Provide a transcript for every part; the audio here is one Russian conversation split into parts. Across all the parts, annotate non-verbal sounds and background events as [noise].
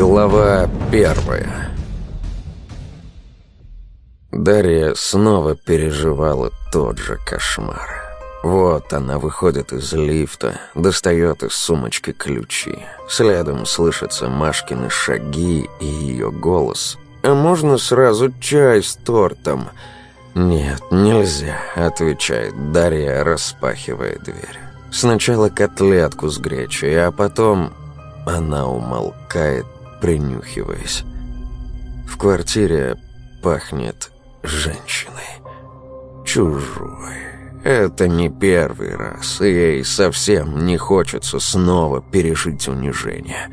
Глава первая Дарья снова переживала тот же кошмар. Вот она выходит из лифта, достает из сумочки ключи. Следом слышатся Машкины шаги и ее голос. «А можно сразу чай с тортом?» «Нет, нельзя», — отвечает Дарья, распахивая дверь. «Сначала котлетку с гречей, а потом она умолкает, принюхиваясь. В квартире пахнет женщиной. Чужой. Это не первый раз, и ей совсем не хочется снова пережить унижение.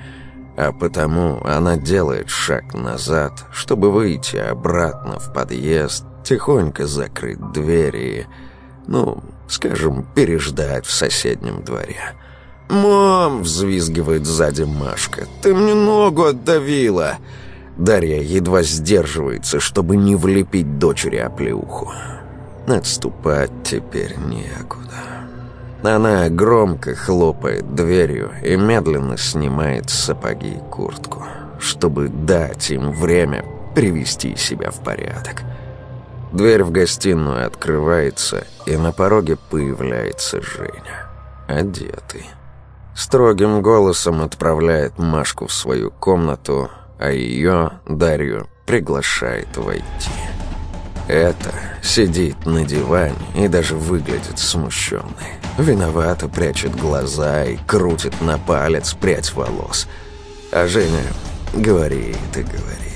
А потому она делает шаг назад, чтобы выйти обратно в подъезд, тихонько закрыть двери и, ну, скажем, переждать в соседнем дворе. «Мам!» — взвизгивает сзади Машка. «Ты мне ногу отдавила!» Дарья едва сдерживается, чтобы не влепить дочери оплеуху. Отступать теперь некуда. Она громко хлопает дверью и медленно снимает сапоги и куртку, чтобы дать им время привести себя в порядок. Дверь в гостиную открывается, и на пороге появляется Женя, одетый строгим голосом отправляет Машку в свою комнату, а ее, Дарью, приглашает войти. Это сидит на диване и даже выглядит смущенной. Виновато прячет глаза и крутит на палец прядь волос. А Женя говорит и говорит.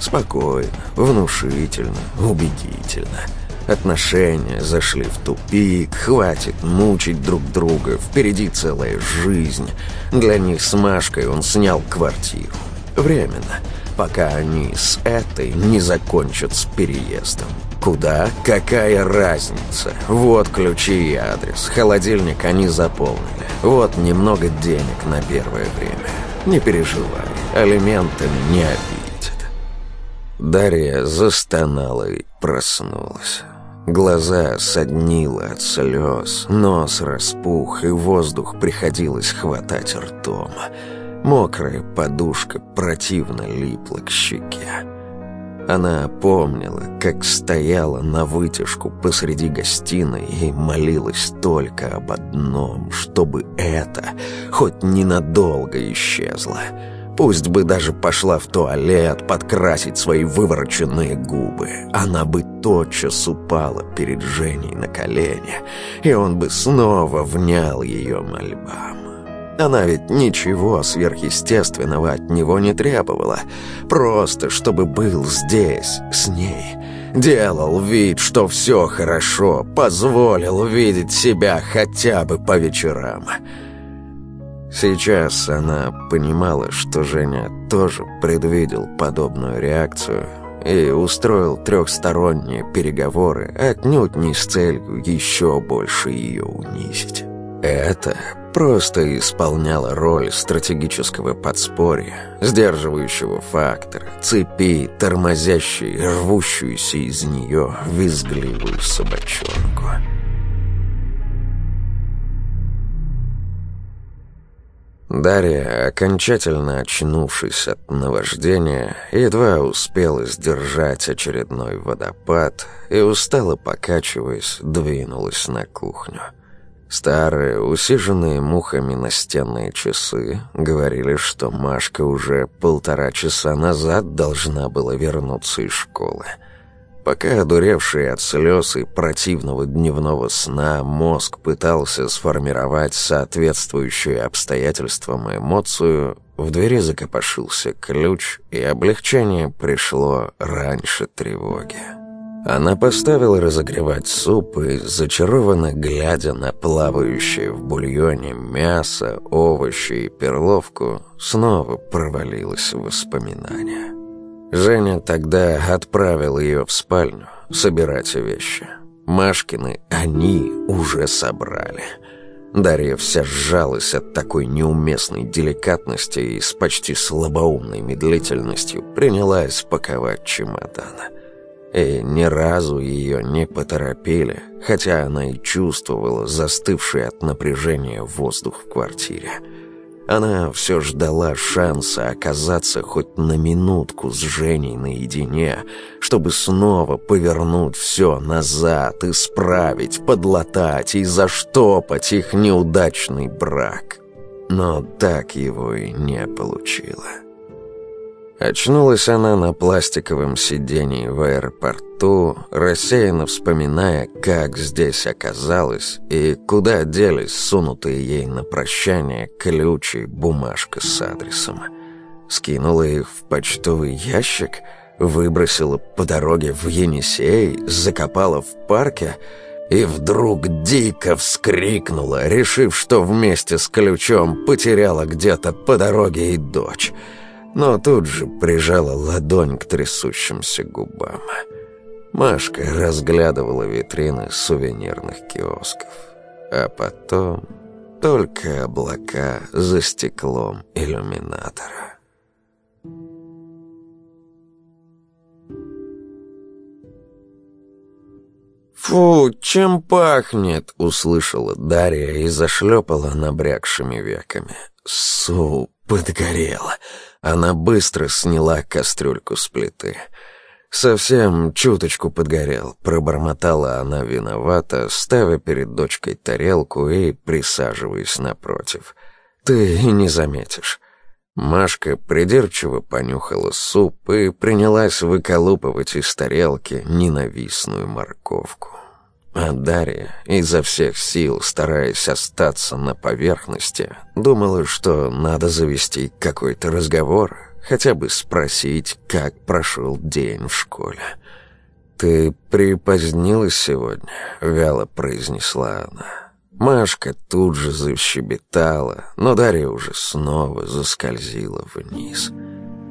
Спокойно, внушительно, убедительно. Отношения зашли в тупик, хватит мучить друг друга, впереди целая жизнь. Для них с Машкой он снял квартиру. Временно, пока они с этой не закончат с переездом. Куда? Какая разница? Вот ключи и адрес. Холодильник они заполнили. Вот немного денег на первое время. Не переживай, алиментами не обидят. Дарья застонала и проснулась. Глаза соднило от слез, нос распух, и воздух приходилось хватать ртом. Мокрая подушка противно липла к щеке. Она помнила, как стояла на вытяжку посреди гостиной и молилась только об одном, чтобы это хоть ненадолго исчезло — Пусть бы даже пошла в туалет подкрасить свои вывороченные губы. Она бы тотчас упала перед Женей на колени, и он бы снова внял ее мольбам. Она ведь ничего сверхъестественного от него не требовала. Просто, чтобы был здесь, с ней. Делал вид, что все хорошо, позволил видеть себя хотя бы по вечерам. Сейчас она понимала, что Женя тоже предвидел подобную реакцию и устроил трехсторонние переговоры отнюдь не с целью еще больше ее унизить. Это просто исполняло роль стратегического подспорья, сдерживающего фактора, цепи, тормозящей, рвущуюся из нее визгливую собачонку. Дарья, окончательно очнувшись от наваждения, едва успела сдержать очередной водопад и, устало покачиваясь, двинулась на кухню. Старые, усиженные мухами настенные часы говорили, что Машка уже полтора часа назад должна была вернуться из школы. Пока одуревший от слез и противного дневного сна мозг пытался сформировать соответствующую обстоятельствам эмоцию, в двери закопошился ключ, и облегчение пришло раньше тревоги. Она поставила разогревать суп и, зачарованно глядя на плавающее в бульоне мясо, овощи и перловку, снова провалилась в воспоминания. Женя тогда отправил ее в спальню собирать вещи. Машкины они уже собрали. Дарья вся сжалась от такой неуместной деликатности и с почти слабоумной медлительностью принялась паковать чемодан. И ни разу ее не поторопили, хотя она и чувствовала застывший от напряжения воздух в квартире. Она все ждала шанса оказаться хоть на минутку с Женей наедине, чтобы снова повернуть все назад, исправить, подлатать и заштопать их неудачный брак. Но так его и не получила. Очнулась она на пластиковом сидении в аэропорту, рассеянно вспоминая, как здесь оказалась и куда делись сунутые ей на прощание ключ и бумажка с адресом. Скинула их в почтовый ящик, выбросила по дороге в Енисей, закопала в парке и вдруг дико вскрикнула, решив, что вместе с ключом потеряла где-то по дороге и дочь — но тут же прижала ладонь к трясущимся губам. Машка разглядывала витрины сувенирных киосков. А потом только облака за стеклом иллюминатора. «Фу, чем пахнет?» — услышала Дарья и зашлепала набрякшими веками. «Суп подгорел!» Она быстро сняла кастрюльку с плиты. Совсем чуточку подгорел, пробормотала она виновата, ставя перед дочкой тарелку и присаживаясь напротив. «Ты и не заметишь». Машка придирчиво понюхала суп и принялась выколупывать из тарелки ненавистную морковку. А Дарья, изо всех сил стараясь остаться на поверхности, думала, что надо завести какой-то разговор, хотя бы спросить, как прошел день в школе. «Ты припозднилась сегодня?» — вяло произнесла она. Машка тут же защебетала, но Дарья уже снова заскользила вниз.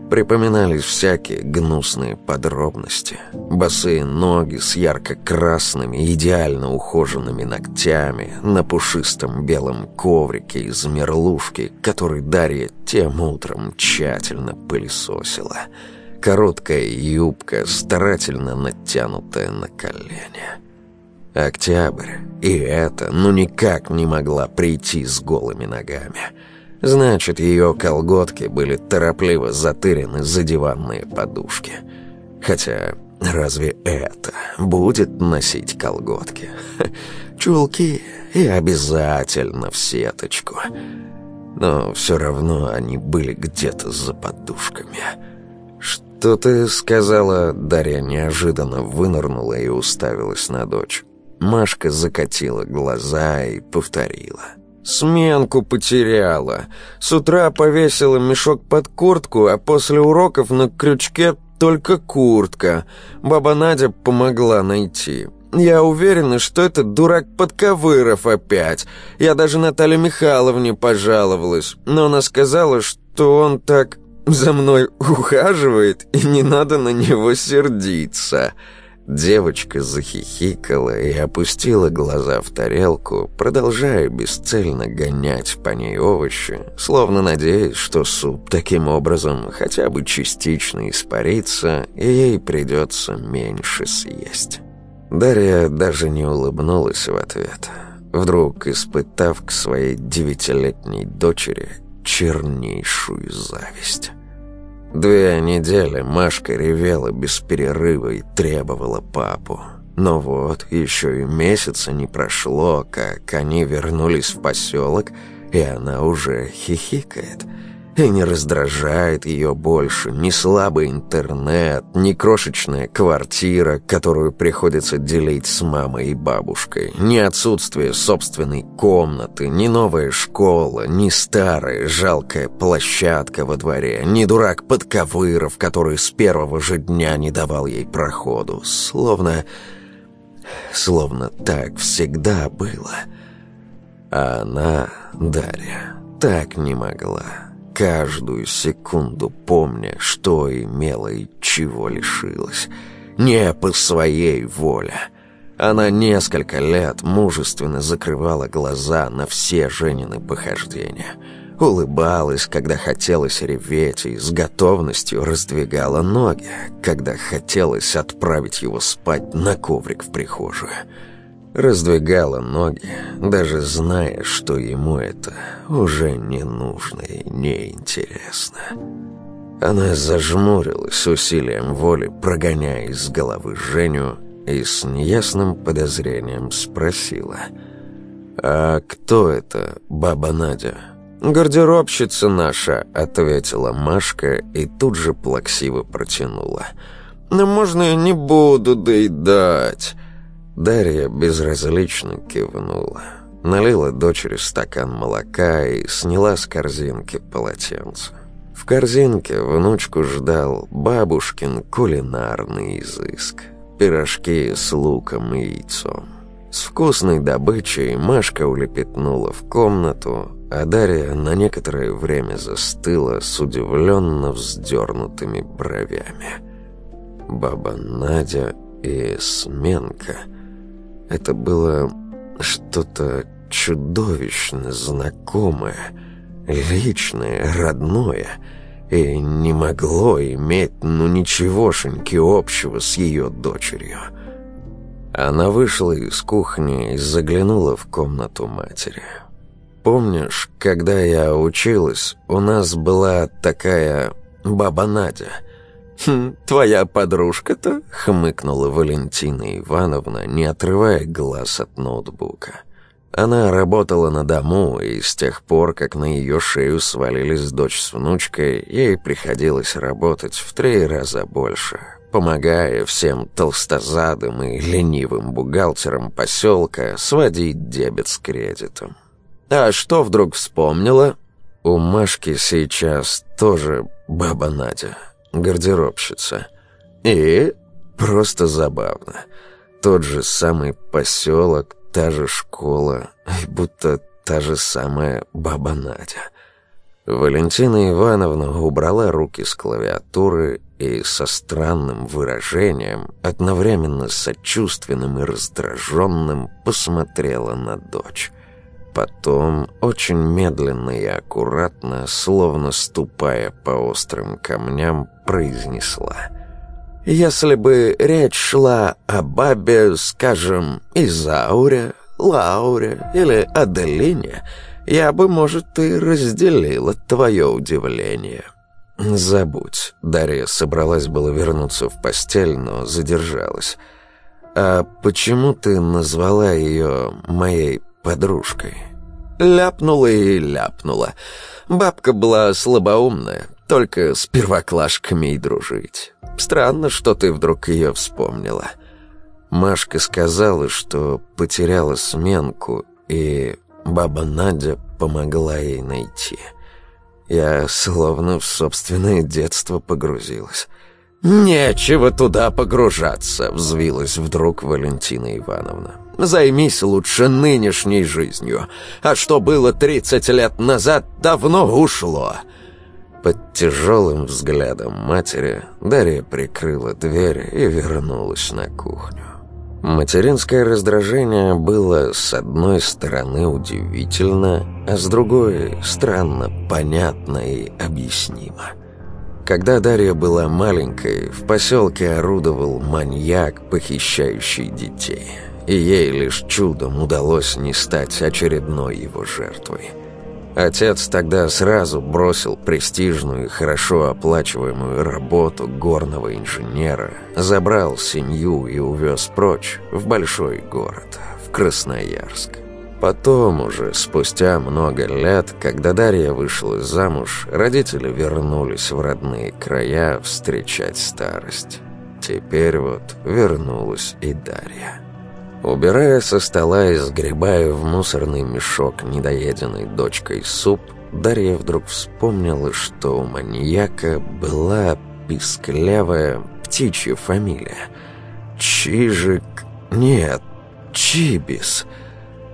Припоминались всякие гнусные подробности. Босые ноги с ярко-красными, идеально ухоженными ногтями на пушистом белом коврике из мерлушки, который Дарья тем утром тщательно пылесосила. Короткая юбка, старательно натянутая на колени. Октябрь, и это ну никак не могла прийти с голыми ногами — Значит, ее колготки были торопливо затырены за диванные подушки. Хотя, разве это будет носить колготки? [laughs] Чулки и обязательно в сеточку. Но все равно они были где-то за подушками. «Что ты сказала?» Дарья неожиданно вынырнула и уставилась на дочь. Машка закатила глаза и повторила. Сменку потеряла. С утра повесила мешок под куртку, а после уроков на крючке только куртка. Баба Надя помогла найти. Я уверена, что это дурак Подковыров опять. Я даже Наталье Михайловне пожаловалась, но она сказала, что он так за мной ухаживает, и не надо на него сердиться». Девочка захихикала и опустила глаза в тарелку, продолжая бесцельно гонять по ней овощи, словно надеясь, что суп таким образом хотя бы частично испарится, и ей придется меньше съесть. Дарья даже не улыбнулась в ответ, вдруг испытав к своей девятилетней дочери чернейшую зависть. Две недели Машка ревела без перерыва и требовала папу. Но вот, еще и месяца не прошло, как они вернулись в поселок, и она уже хихикает – и не раздражает ее больше ни слабый интернет, ни крошечная квартира, которую приходится делить с мамой и бабушкой, ни отсутствие собственной комнаты, ни новая школа, ни старая жалкая площадка во дворе, ни дурак Подковыров, который с первого же дня не давал ей проходу. Словно... словно так всегда было. А она, Дарья, так не могла каждую секунду помня, что имела и чего лишилась. Не по своей воле. Она несколько лет мужественно закрывала глаза на все Женины похождения. Улыбалась, когда хотелось реветь, и с готовностью раздвигала ноги, когда хотелось отправить его спать на коврик в прихожую. Раздвигала ноги, даже зная, что ему это уже не нужно и неинтересно. Она зажмурилась усилием воли, прогоняя из головы Женю, и с неясным подозрением спросила. «А кто это, баба Надя?» «Гардеробщица наша», — ответила Машка и тут же плаксиво протянула. «Но можно я не буду доедать?» Дарья безразлично кивнула. Налила дочери стакан молока и сняла с корзинки полотенце. В корзинке внучку ждал бабушкин кулинарный изыск. Пирожки с луком и яйцом. С вкусной добычей Машка улепетнула в комнату, а Дарья на некоторое время застыла с удивленно вздернутыми бровями. Баба Надя и Сменка — это было что-то чудовищно знакомое, личное, родное, и не могло иметь ну ничегошеньки общего с ее дочерью. Она вышла из кухни и заглянула в комнату матери. «Помнишь, когда я училась, у нас была такая баба Надя — «Хм, твоя подружка-то?» — хмыкнула Валентина Ивановна, не отрывая глаз от ноутбука. Она работала на дому, и с тех пор, как на ее шею свалились дочь с внучкой, ей приходилось работать в три раза больше, помогая всем толстозадым и ленивым бухгалтерам поселка сводить дебет с кредитом. А что вдруг вспомнила? У Машки сейчас тоже баба Надя гардеробщица. И просто забавно. Тот же самый поселок, та же школа, будто та же самая баба Надя. Валентина Ивановна убрала руки с клавиатуры и со странным выражением, одновременно сочувственным и раздраженным, посмотрела на дочь. Потом, очень медленно и аккуратно, словно ступая по острым камням, произнесла. «Если бы речь шла о бабе, скажем, Изауре, Лауре или Аделине, я бы, может, и разделила твое удивление». «Забудь». Дарья собралась было вернуться в постель, но задержалась. «А почему ты назвала ее моей подружкой. Ляпнула и ляпнула. Бабка была слабоумная, только с первоклашками и дружить. Странно, что ты вдруг ее вспомнила. Машка сказала, что потеряла сменку, и баба Надя помогла ей найти. Я словно в собственное детство погрузилась. «Нечего туда погружаться», — взвилась вдруг Валентина Ивановна. «Займись лучше нынешней жизнью, а что было тридцать лет назад, давно ушло». Под тяжелым взглядом матери Дарья прикрыла дверь и вернулась на кухню. Материнское раздражение было с одной стороны удивительно, а с другой странно, понятно и объяснимо. Когда Дарья была маленькой, в поселке орудовал маньяк, похищающий детей. И ей лишь чудом удалось не стать очередной его жертвой. Отец тогда сразу бросил престижную и хорошо оплачиваемую работу горного инженера, забрал семью и увез прочь в большой город, в Красноярск. Потом уже, спустя много лет, когда Дарья вышла замуж, родители вернулись в родные края встречать старость. Теперь вот вернулась и Дарья. Убирая со стола и сгребая в мусорный мешок недоеденной дочкой суп, Дарья вдруг вспомнила, что у маньяка была писклявая птичья фамилия. Чижик... Нет, Чибис...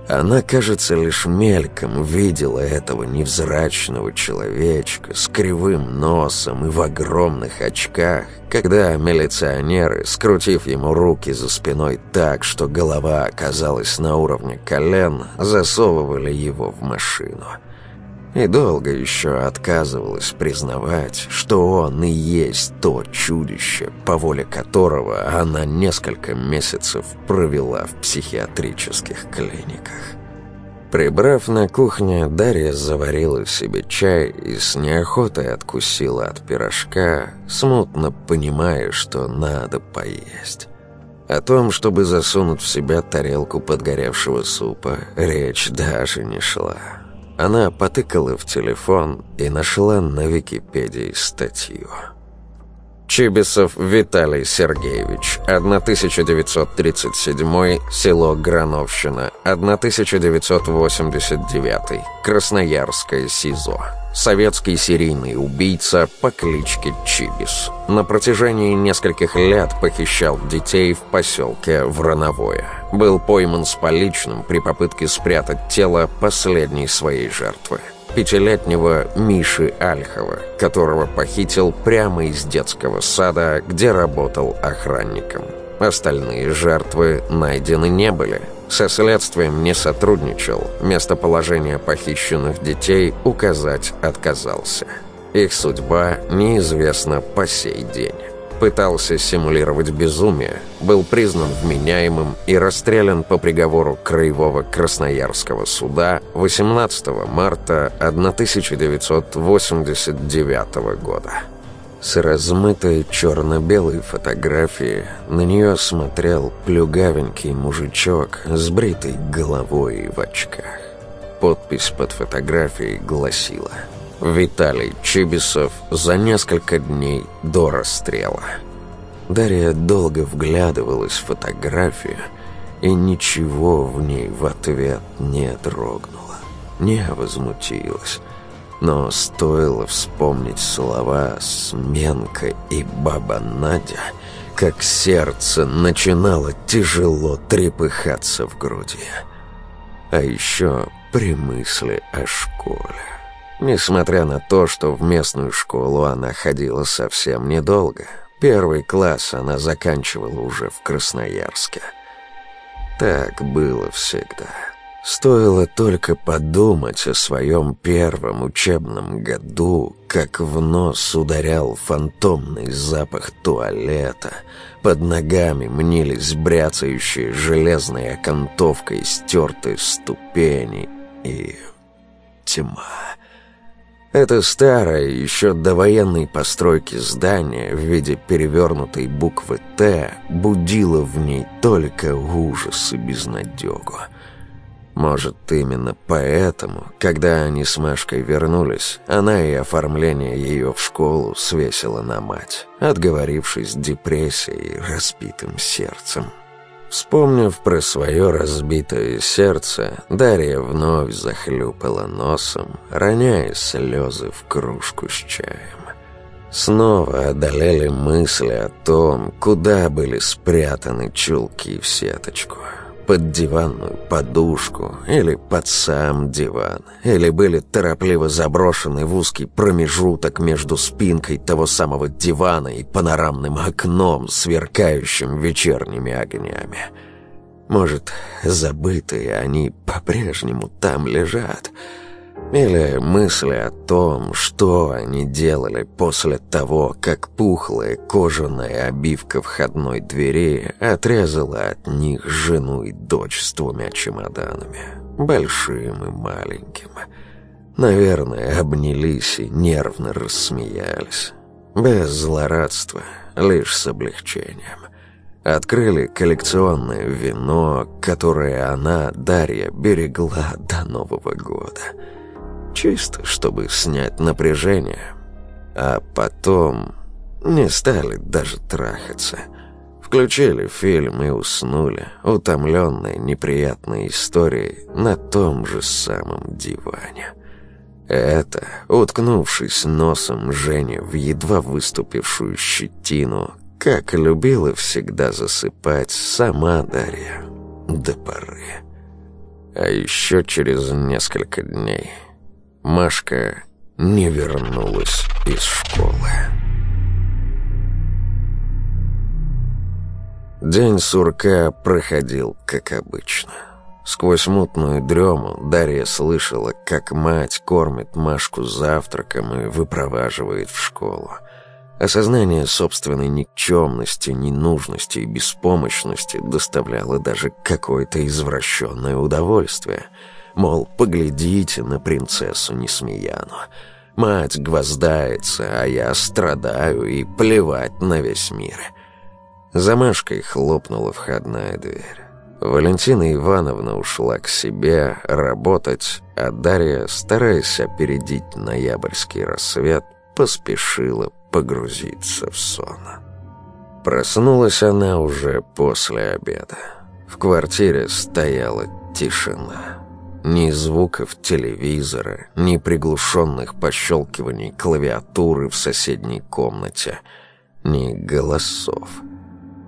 Она, кажется, лишь мельком видела этого невзрачного человечка с кривым носом и в огромных очках, когда милиционеры, скрутив ему руки за спиной так, что голова оказалась на уровне колен, засовывали его в машину. И долго еще отказывалась признавать, что он и есть то чудище, по воле которого она несколько месяцев провела в психиатрических клиниках. Прибрав на кухне, Дарья заварила себе чай и с неохотой откусила от пирожка, смутно понимая, что надо поесть. О том, чтобы засунуть в себя тарелку подгоревшего супа, речь даже не шла. Она потыкала в телефон и нашла на Википедии статью. Чибисов Виталий Сергеевич, 1937, село Грановщина, 1989, Красноярское СИЗО. Советский серийный убийца по кличке Чибис. На протяжении нескольких лет похищал детей в поселке Врановое. Был пойман с поличным при попытке спрятать тело последней своей жертвы пятилетнего Миши Альхова, которого похитил прямо из детского сада, где работал охранником. Остальные жертвы найдены не были. Со следствием не сотрудничал, местоположение похищенных детей указать отказался. Их судьба неизвестна по сей день пытался симулировать безумие, был признан вменяемым и расстрелян по приговору Краевого Красноярского суда 18 марта 1989 года. С размытой черно-белой фотографией на нее смотрел плюгавенький мужичок с бритой головой в очках. Подпись под фотографией гласила – Виталий Чибисов за несколько дней до расстрела. Дарья долго вглядывалась в фотографию, и ничего в ней в ответ не дрогнуло, не возмутилась. Но стоило вспомнить слова «Сменка» и «Баба Надя», как сердце начинало тяжело трепыхаться в груди. А еще при мысли о школе. Несмотря на то, что в местную школу она ходила совсем недолго. Первый класс она заканчивала уже в Красноярске. Так было всегда. Стоило только подумать о своем первом учебном году, как в нос ударял фантомный запах туалета, под ногами мнились бряцающие железной окантовкой стертые ступени и тьма. Это старое, еще довоенной постройки здание в виде перевернутой буквы «Т» будило в ней только ужас и безнадегу. Может, именно поэтому, когда они с Машкой вернулись, она и оформление ее в школу свесила на мать, отговорившись депрессией и разбитым сердцем. Вспомнив про свое разбитое сердце, Дарья вновь захлюпала носом, роняя слезы в кружку с чаем. Снова одолели мысли о том, куда были спрятаны чулки в сеточку под диванную подушку или под сам диван, или были торопливо заброшены в узкий промежуток между спинкой того самого дивана и панорамным окном, сверкающим вечерними огнями. Может, забытые они по-прежнему там лежат — или мысли о том, что они делали после того, как пухлая кожаная обивка входной двери отрезала от них жену и дочь с двумя чемоданами, большим и маленьким. Наверное, обнялись и нервно рассмеялись. Без злорадства, лишь с облегчением. Открыли коллекционное вино, которое она, Дарья, берегла до Нового года — Чисто, чтобы снять напряжение. А потом не стали даже трахаться. Включили фильм и уснули, утомленные неприятной историей, на том же самом диване. Это, уткнувшись носом Женя в едва выступившую щетину, как любила всегда засыпать сама Дарья до поры. А еще через несколько дней Машка не вернулась из школы. День сурка проходил как обычно. Сквозь мутную дрему Дарья слышала, как мать кормит Машку завтраком и выпроваживает в школу. Осознание собственной никчемности, ненужности и беспомощности доставляло даже какое-то извращенное удовольствие. Мол, поглядите на принцессу Несмеяну. Мать гвоздается, а я страдаю и плевать на весь мир. За Машкой хлопнула входная дверь. Валентина Ивановна ушла к себе работать, а Дарья, стараясь опередить ноябрьский рассвет, поспешила погрузиться в сон. Проснулась она уже после обеда. В квартире стояла тишина. Ни звуков телевизора, ни приглушенных пощелкиваний клавиатуры в соседней комнате, ни голосов.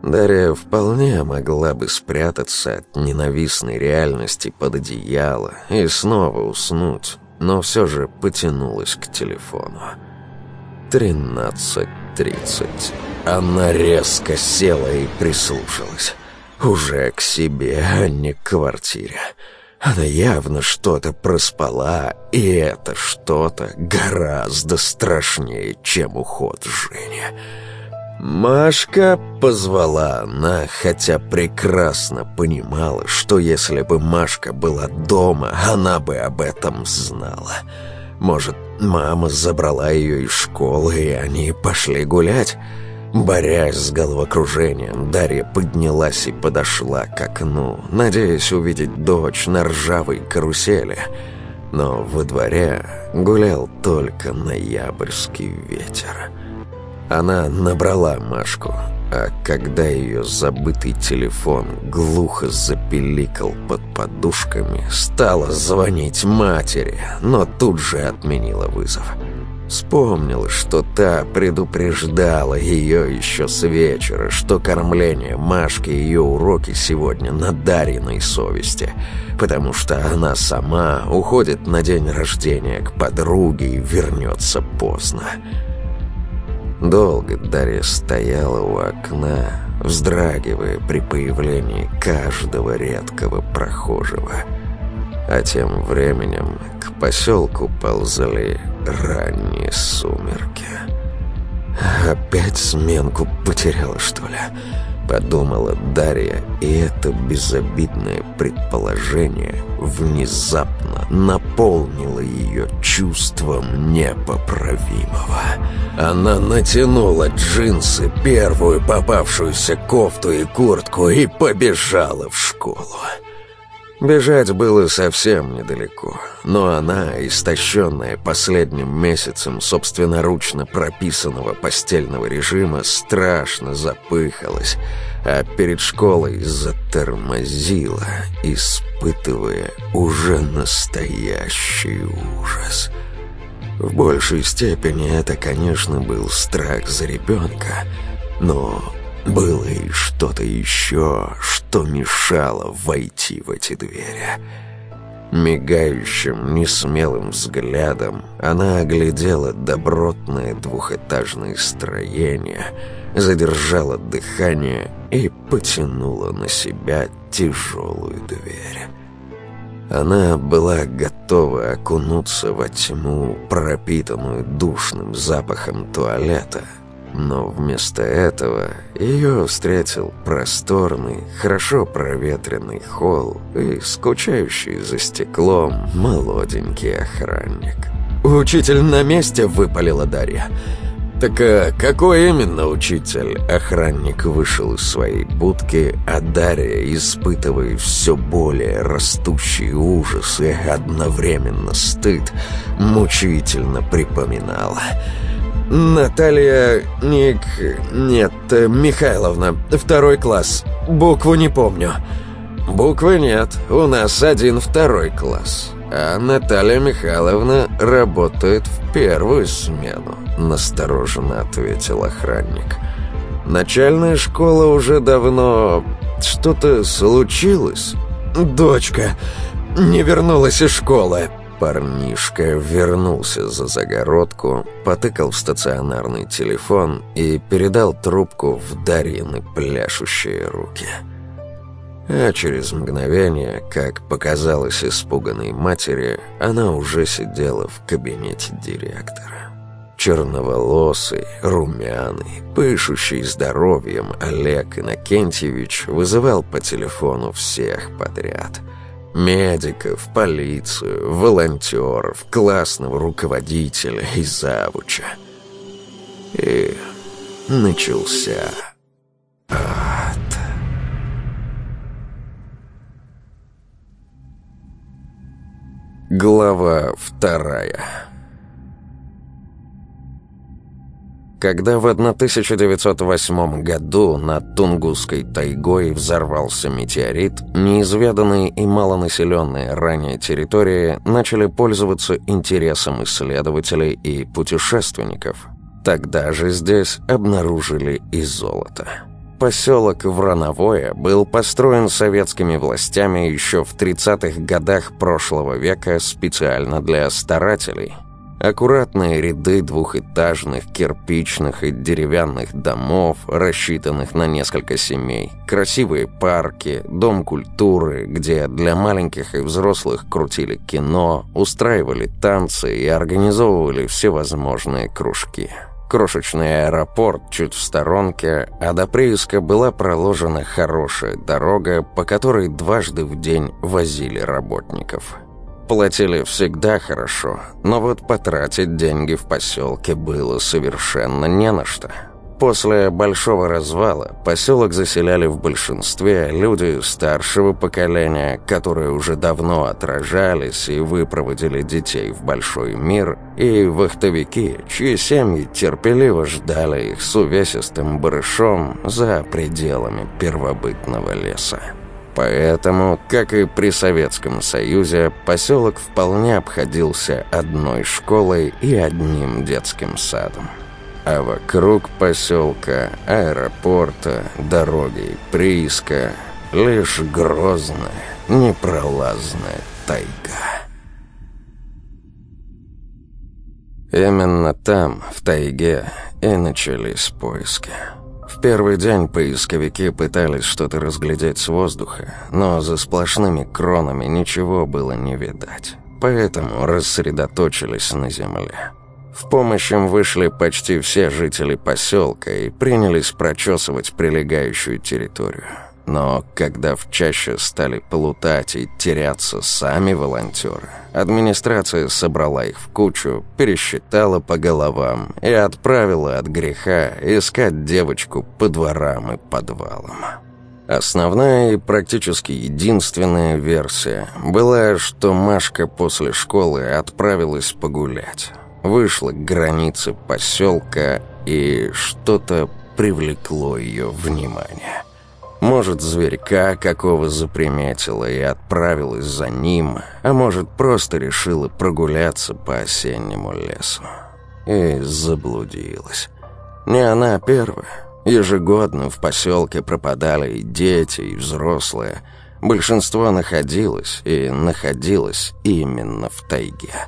Дарья вполне могла бы спрятаться от ненавистной реальности под одеяло и снова уснуть, но все же потянулась к телефону. Тринадцать тридцать. Она резко села и прислушалась. Уже к себе, а не к квартире. Она явно что-то проспала, и это что-то гораздо страшнее, чем уход Жени. «Машка!» — позвала она, хотя прекрасно понимала, что если бы Машка была дома, она бы об этом знала. Может, мама забрала ее из школы, и они пошли гулять? Борясь с головокружением, Дарья поднялась и подошла к окну, надеясь увидеть дочь на ржавой карусели. Но во дворе гулял только ноябрьский ветер. Она набрала Машку, а когда ее забытый телефон глухо запеликал под подушками, стала звонить матери, но тут же отменила вызов. Вспомнила, что та предупреждала ее еще с вечера, что кормление Машки и ее уроки сегодня на Дариной совести, потому что она сама уходит на день рождения к подруге и вернется поздно. Долго Дарья стояла у окна, вздрагивая при появлении каждого редкого прохожего. А тем временем к поселку ползали ранние сумерки. Опять сменку потеряла, что ли? Подумала Дарья, и это безобидное предположение внезапно наполнило ее чувством непоправимого. Она натянула джинсы, первую попавшуюся кофту и куртку и побежала в школу. Бежать было совсем недалеко, но она, истощенная последним месяцем собственноручно прописанного постельного режима, страшно запыхалась, а перед школой затормозила, испытывая уже настоящий ужас. В большей степени это, конечно, был страх за ребенка, но было и что-то еще, что мешало войти в эти двери. Мигающим, несмелым взглядом она оглядела добротное двухэтажное строение, задержала дыхание и потянула на себя тяжелую дверь. Она была готова окунуться во тьму, пропитанную душным запахом туалета, но вместо этого ее встретил просторный, хорошо проветренный холл и скучающий за стеклом молоденький охранник. «Учитель на месте?» — выпалила Дарья. «Так а какой именно учитель?» Охранник вышел из своей будки, а Дарья, испытывая все более растущий ужас и одновременно стыд, мучительно припоминала — «Наталья... Ник... Нет, Михайловна. Второй класс. Букву не помню». «Буквы нет. У нас один второй класс. А Наталья Михайловна работает в первую смену», — настороженно ответил охранник. «Начальная школа уже давно... Что-то случилось?» «Дочка не вернулась из школы», Парнишка вернулся за загородку, потыкал в стационарный телефон и передал трубку в Дарьины пляшущие руки. А через мгновение, как показалось испуганной матери, она уже сидела в кабинете директора. Черноволосый, румяный, пышущий здоровьем Олег Иннокентьевич вызывал по телефону всех подряд. Медиков, полицию, волонтеров, классного руководителя и завуча. И начался ад. Глава вторая Когда в 1908 году над Тунгусской тайгой взорвался метеорит, неизведанные и малонаселенные ранее территории начали пользоваться интересом исследователей и путешественников. Тогда же здесь обнаружили и золото. Поселок Врановое был построен советскими властями еще в 30-х годах прошлого века специально для старателей – Аккуратные ряды двухэтажных, кирпичных и деревянных домов, рассчитанных на несколько семей, красивые парки, дом культуры, где для маленьких и взрослых крутили кино, устраивали танцы и организовывали всевозможные кружки. Крошечный аэропорт чуть в сторонке, а до прииска была проложена хорошая дорога, по которой дважды в день возили работников. Платили всегда хорошо, но вот потратить деньги в поселке было совершенно не на что. После большого развала поселок заселяли в большинстве люди старшего поколения, которые уже давно отражались и выпроводили детей в большой мир, и вахтовики, чьи семьи терпеливо ждали их с увесистым барышом за пределами первобытного леса. Поэтому, как и при Советском Союзе, поселок вполне обходился одной школой и одним детским садом. А вокруг поселка, аэропорта, дороги прииска лишь грозная, непролазная тайга. Именно там, в тайге, и начались поиски. В первый день поисковики пытались что-то разглядеть с воздуха, но за сплошными кронами ничего было не видать. Поэтому рассредоточились на земле. В помощь им вышли почти все жители поселка и принялись прочесывать прилегающую территорию. Но когда в чаще стали плутать и теряться сами волонтеры, администрация собрала их в кучу, пересчитала по головам и отправила от греха искать девочку по дворам и подвалам. Основная и практически единственная версия была, что Машка после школы отправилась погулять. Вышла к границе поселка, и что-то привлекло ее внимание. Может, зверька какого заприметила и отправилась за ним, а может, просто решила прогуляться по осеннему лесу. И заблудилась. Не она первая. Ежегодно в поселке пропадали и дети, и взрослые. Большинство находилось, и находилось именно в тайге.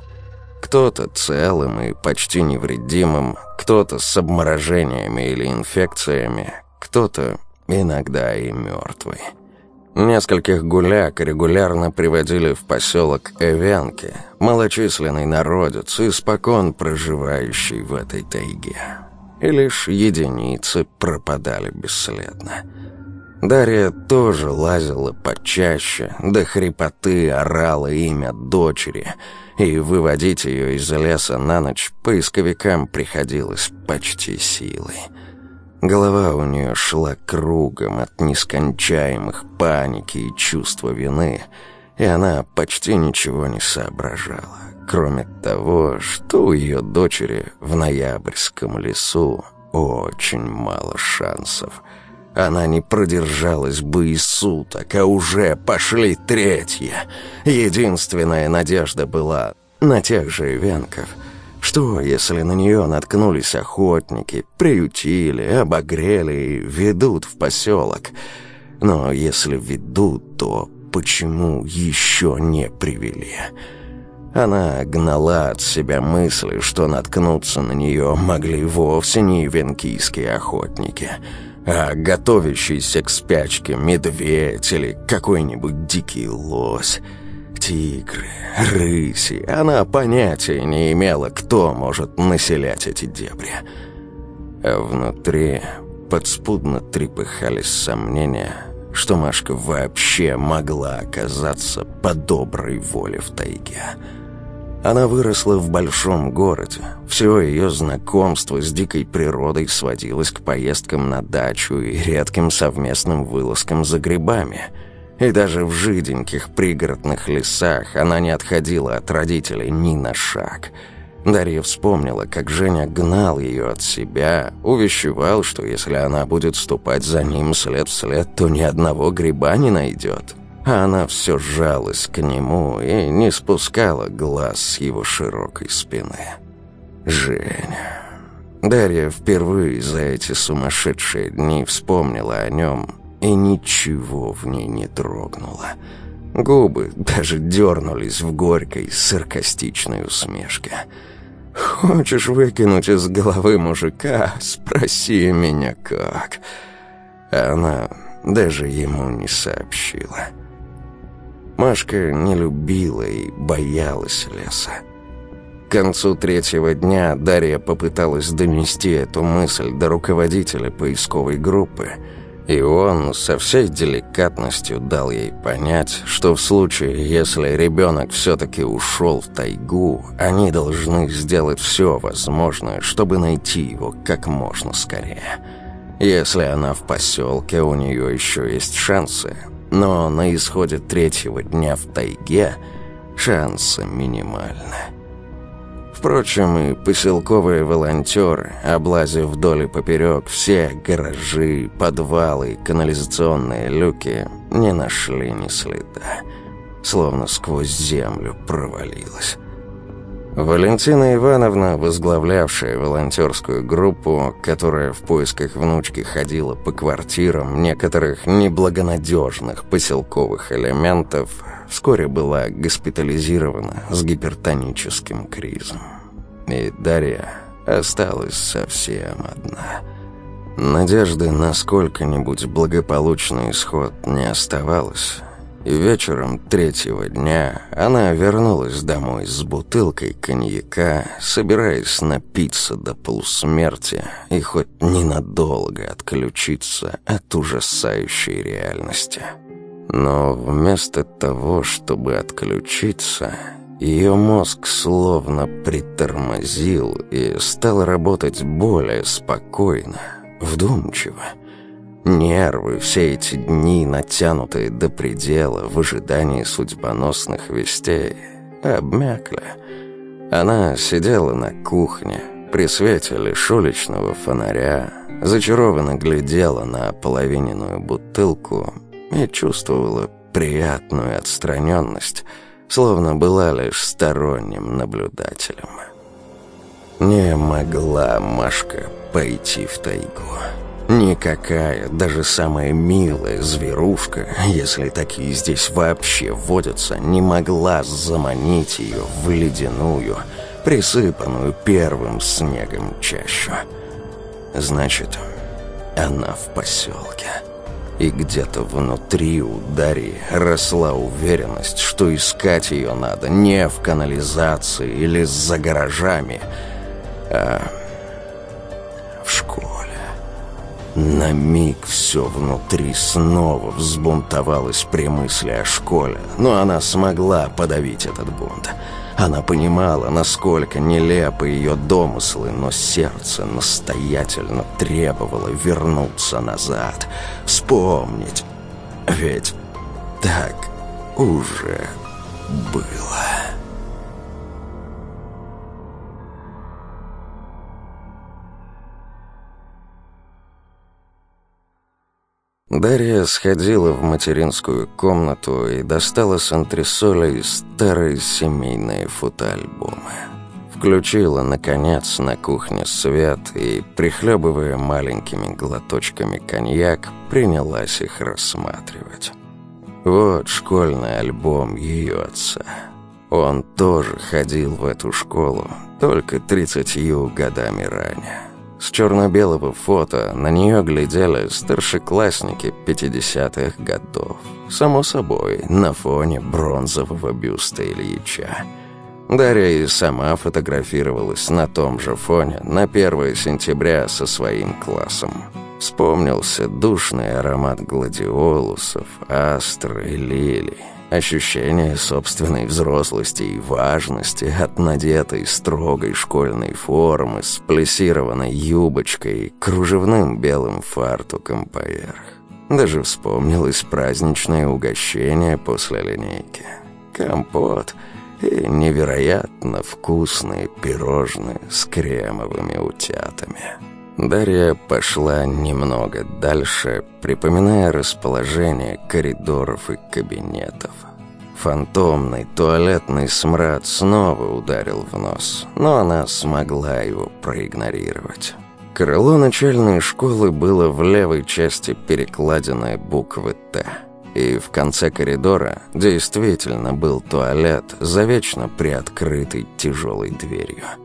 Кто-то целым и почти невредимым, кто-то с обморожениями или инфекциями, кто-то иногда и мертвый. Нескольких гуляк регулярно приводили в поселок Эвянки, малочисленный народец, испокон проживающий в этой тайге. И лишь единицы пропадали бесследно. Дарья тоже лазила почаще, до хрипоты орала имя дочери, и выводить ее из леса на ночь поисковикам приходилось почти силой. Голова у нее шла кругом от нескончаемых паники и чувства вины, и она почти ничего не соображала, кроме того, что у ее дочери в ноябрьском лесу очень мало шансов. Она не продержалась бы и суток, а уже пошли третьи. Единственная надежда была на тех же венков — что, если на нее наткнулись охотники, приютили, обогрели и ведут в поселок? Но если ведут, то почему еще не привели? Она гнала от себя мысли, что наткнуться на нее могли вовсе не венкийские охотники. а готовящийся к спячке медведь или какой-нибудь дикий лось, тигры, рыси. Она понятия не имела, кто может населять эти дебри. А внутри подспудно трепыхались сомнения, что Машка вообще могла оказаться по доброй воле в тайге. Она выросла в большом городе. Все ее знакомство с дикой природой сводилось к поездкам на дачу и редким совместным вылазкам за грибами. И даже в жиденьких пригородных лесах она не отходила от родителей ни на шаг. Дарья вспомнила, как Женя гнал ее от себя, увещевал, что если она будет ступать за ним след в след, то ни одного гриба не найдет а она все сжалась к нему и не спускала глаз с его широкой спины. Женя. Дарья впервые за эти сумасшедшие дни вспомнила о нем, и ничего в ней не дрогнуло. Губы даже дернулись в горькой, саркастичной усмешке. «Хочешь выкинуть из головы мужика? Спроси меня как». Она даже ему не сообщила. Машка не любила и боялась леса. К концу третьего дня Дарья попыталась донести эту мысль до руководителя поисковой группы, и он со всей деликатностью дал ей понять, что в случае, если ребенок все-таки ушел в тайгу, они должны сделать все возможное, чтобы найти его как можно скорее. Если она в поселке, у нее еще есть шансы, но на исходе третьего дня в тайге шансы минимальны. Впрочем, и поселковые волонтеры, облазив вдоль и поперек все гаражи, подвалы, канализационные люки, не нашли ни следа. Словно сквозь землю провалилась. Валентина Ивановна, возглавлявшая волонтерскую группу, которая в поисках внучки ходила по квартирам некоторых неблагонадежных поселковых элементов, вскоре была госпитализирована с гипертоническим кризом. И Дарья осталась совсем одна. Надежды на сколько-нибудь благополучный исход не оставалось, и вечером третьего дня она вернулась домой с бутылкой коньяка, собираясь напиться до полусмерти и хоть ненадолго отключиться от ужасающей реальности. Но вместо того, чтобы отключиться, ее мозг словно притормозил и стал работать более спокойно, вдумчиво. Нервы все эти дни, натянутые до предела в ожидании судьбоносных вестей, обмякли. Она сидела на кухне, при свете лишь уличного фонаря, зачарованно глядела на половиненную бутылку и чувствовала приятную отстраненность, словно была лишь сторонним наблюдателем. Не могла Машка пойти в тайгу. Никакая, даже самая милая зверушка, если такие здесь вообще водятся, не могла заманить ее в ледяную, присыпанную первым снегом чащу. Значит, она в поселке. И где-то внутри у Дарьи росла уверенность, что искать ее надо не в канализации или за гаражами, а в школе. На миг все внутри снова взбунтовалось при мысли о школе, но она смогла подавить этот бунт. Она понимала, насколько нелепы ее домыслы, но сердце настоятельно требовало вернуться назад, вспомнить. Ведь так уже было. Дарья сходила в материнскую комнату и достала с антресолей старые семейные фотоальбомы. Включила, наконец, на кухне свет и, прихлебывая маленькими глоточками коньяк, принялась их рассматривать. Вот школьный альбом ее отца. Он тоже ходил в эту школу, только тридцатью годами ранее. С черно-белого фото на нее глядели старшеклассники 50-х годов. Само собой, на фоне бронзового бюста Ильича. Дарья и сама фотографировалась на том же фоне на 1 сентября со своим классом. Вспомнился душный аромат гладиолусов, астры и лилий. Ощущение собственной взрослости и важности от надетой строгой школьной формы с плессированной юбочкой кружевным белым фартуком поверх. Даже вспомнилось праздничное угощение после линейки. Компот и невероятно вкусные пирожные с кремовыми утятами. Дарья пошла немного дальше, припоминая расположение коридоров и кабинетов. Фантомный туалетный смрад снова ударил в нос, но она смогла его проигнорировать. Крыло начальной школы было в левой части перекладиной буквы «Т». И в конце коридора действительно был туалет за вечно приоткрытой тяжелой дверью –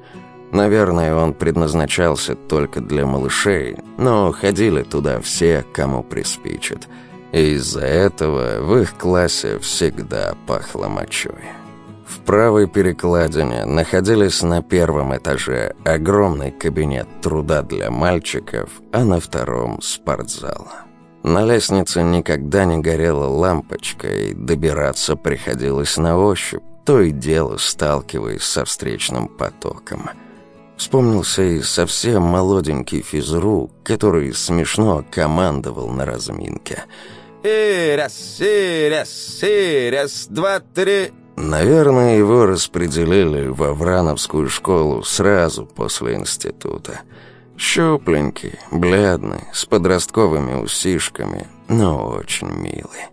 Наверное, он предназначался только для малышей, но ходили туда все, кому приспичит. И из-за этого в их классе всегда пахло мочой. В правой перекладине находились на первом этаже огромный кабинет труда для мальчиков, а на втором – спортзал. На лестнице никогда не горела лампочка, и добираться приходилось на ощупь, то и дело сталкиваясь со встречным потоком – Вспомнился и совсем молоденький физрук, который смешно командовал на разминке. «И раз, и раз, и раз, два, три...» Наверное, его распределили во Врановскую школу сразу после института. Щупленький, бледный, с подростковыми усишками, но очень милый.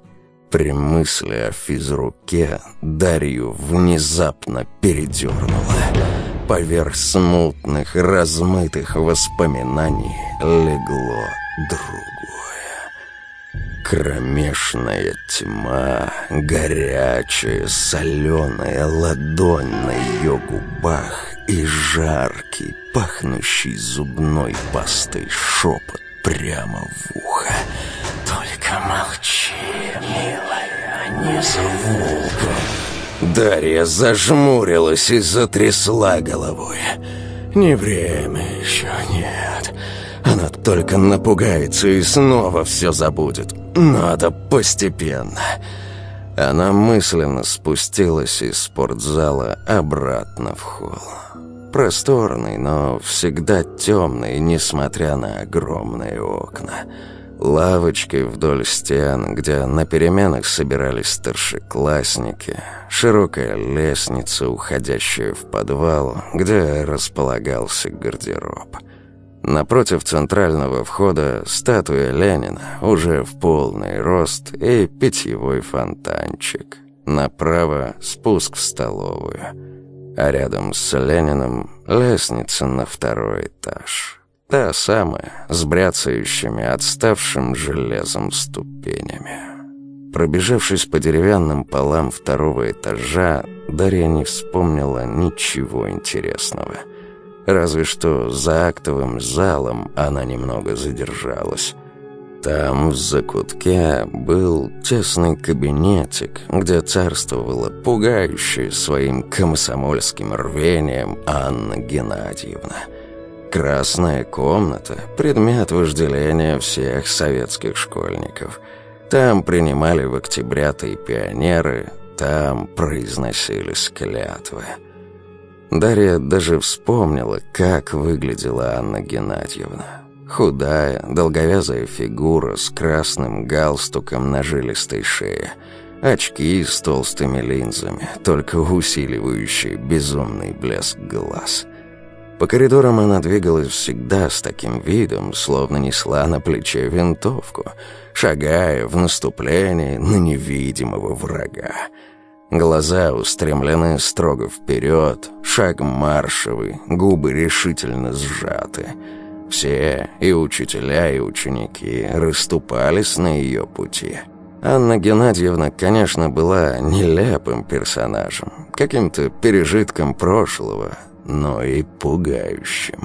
При мысли о физруке Дарью внезапно передернуло. Поверх смутных, размытых воспоминаний легло другое. Кромешная тьма, горячая, соленая ладонь на ее губах и жаркий, пахнущий зубной пастой шепот прямо в ухо. «Только молчи, милая, не звук!» Дарья зажмурилась и затрясла головой. «Не время еще, нет. Она только напугается и снова все забудет. Надо постепенно». Она мысленно спустилась из спортзала обратно в холл. Просторный, но всегда темный, несмотря на огромные окна. Лавочки вдоль стен, где на переменах собирались старшеклассники. Широкая лестница, уходящая в подвал, где располагался гардероб. Напротив центрального входа статуя Ленина, уже в полный рост, и питьевой фонтанчик. Направо спуск в столовую. А рядом с Лениным лестница на второй этаж. Та самая, с бряцающими, отставшим железом ступенями. Пробежавшись по деревянным полам второго этажа, Дарья не вспомнила ничего интересного. Разве что за актовым залом она немного задержалась. Там, в закутке, был тесный кабинетик, где царствовала пугающая своим комсомольским рвением Анна Геннадьевна – Красная комната – предмет вожделения всех советских школьников. Там принимали в октября-то и пионеры, там произносились клятвы. Дарья даже вспомнила, как выглядела Анна Геннадьевна. Худая, долговязая фигура с красным галстуком на жилистой шее. Очки с толстыми линзами, только усиливающие безумный блеск глаз – по коридорам она двигалась всегда с таким видом, словно несла на плече винтовку, шагая в наступлении на невидимого врага. Глаза устремлены строго вперед, шаг маршевый, губы решительно сжаты. Все, и учителя, и ученики, расступались на ее пути. Анна Геннадьевна, конечно, была нелепым персонажем, каким-то пережитком прошлого, но и пугающим.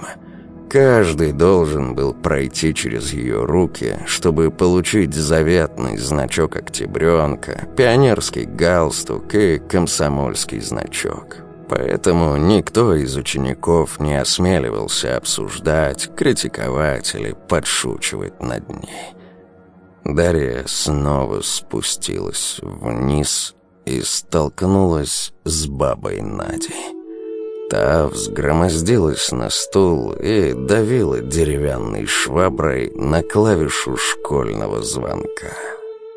Каждый должен был пройти через ее руки, чтобы получить заветный значок октябренка, пионерский галстук и комсомольский значок. Поэтому никто из учеников не осмеливался обсуждать, критиковать или подшучивать над ней. Дарья снова спустилась вниз и столкнулась с бабой Надей. Та взгромоздилась на стул и давила деревянной шваброй на клавишу школьного звонка.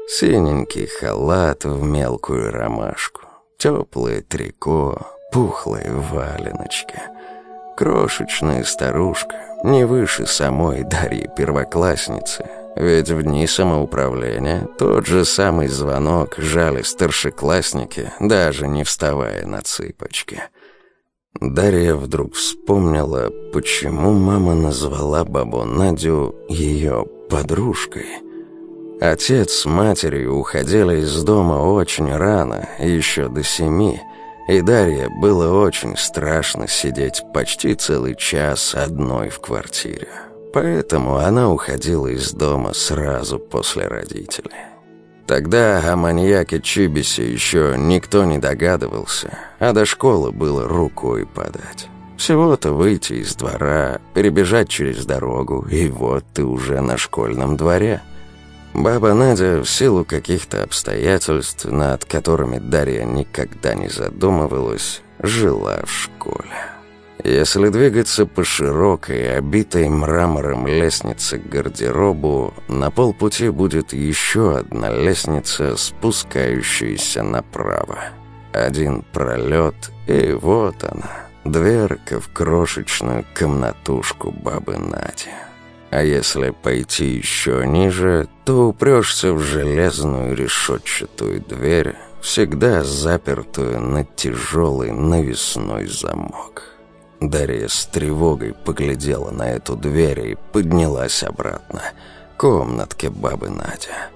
Синенький халат в мелкую ромашку, теплое трико, пухлые валеночки. Крошечная старушка, не выше самой Дарьи первоклассницы, ведь в дни самоуправления тот же самый звонок жали старшеклассники, даже не вставая на цыпочки – Дарья вдруг вспомнила, почему мама назвала бабу Надю ее подружкой. Отец с матерью уходили из дома очень рано, еще до семи, и Дарье было очень страшно сидеть почти целый час одной в квартире. Поэтому она уходила из дома сразу после родителей. Тогда о маньяке Чибисе еще никто не догадывался, а до школы было рукой подать. Всего-то выйти из двора, перебежать через дорогу, и вот ты уже на школьном дворе. Баба Надя в силу каких-то обстоятельств, над которыми Дарья никогда не задумывалась, жила в школе. Если двигаться по широкой, обитой мрамором лестнице к гардеробу, на полпути будет еще одна лестница, спускающаяся направо. Один пролет, и вот она, дверка в крошечную комнатушку бабы Нади. А если пойти еще ниже, то упрешься в железную решетчатую дверь, всегда запертую на тяжелый навесной замок. Дарья с тревогой поглядела на эту дверь и поднялась обратно. Комнатке бабы Надя.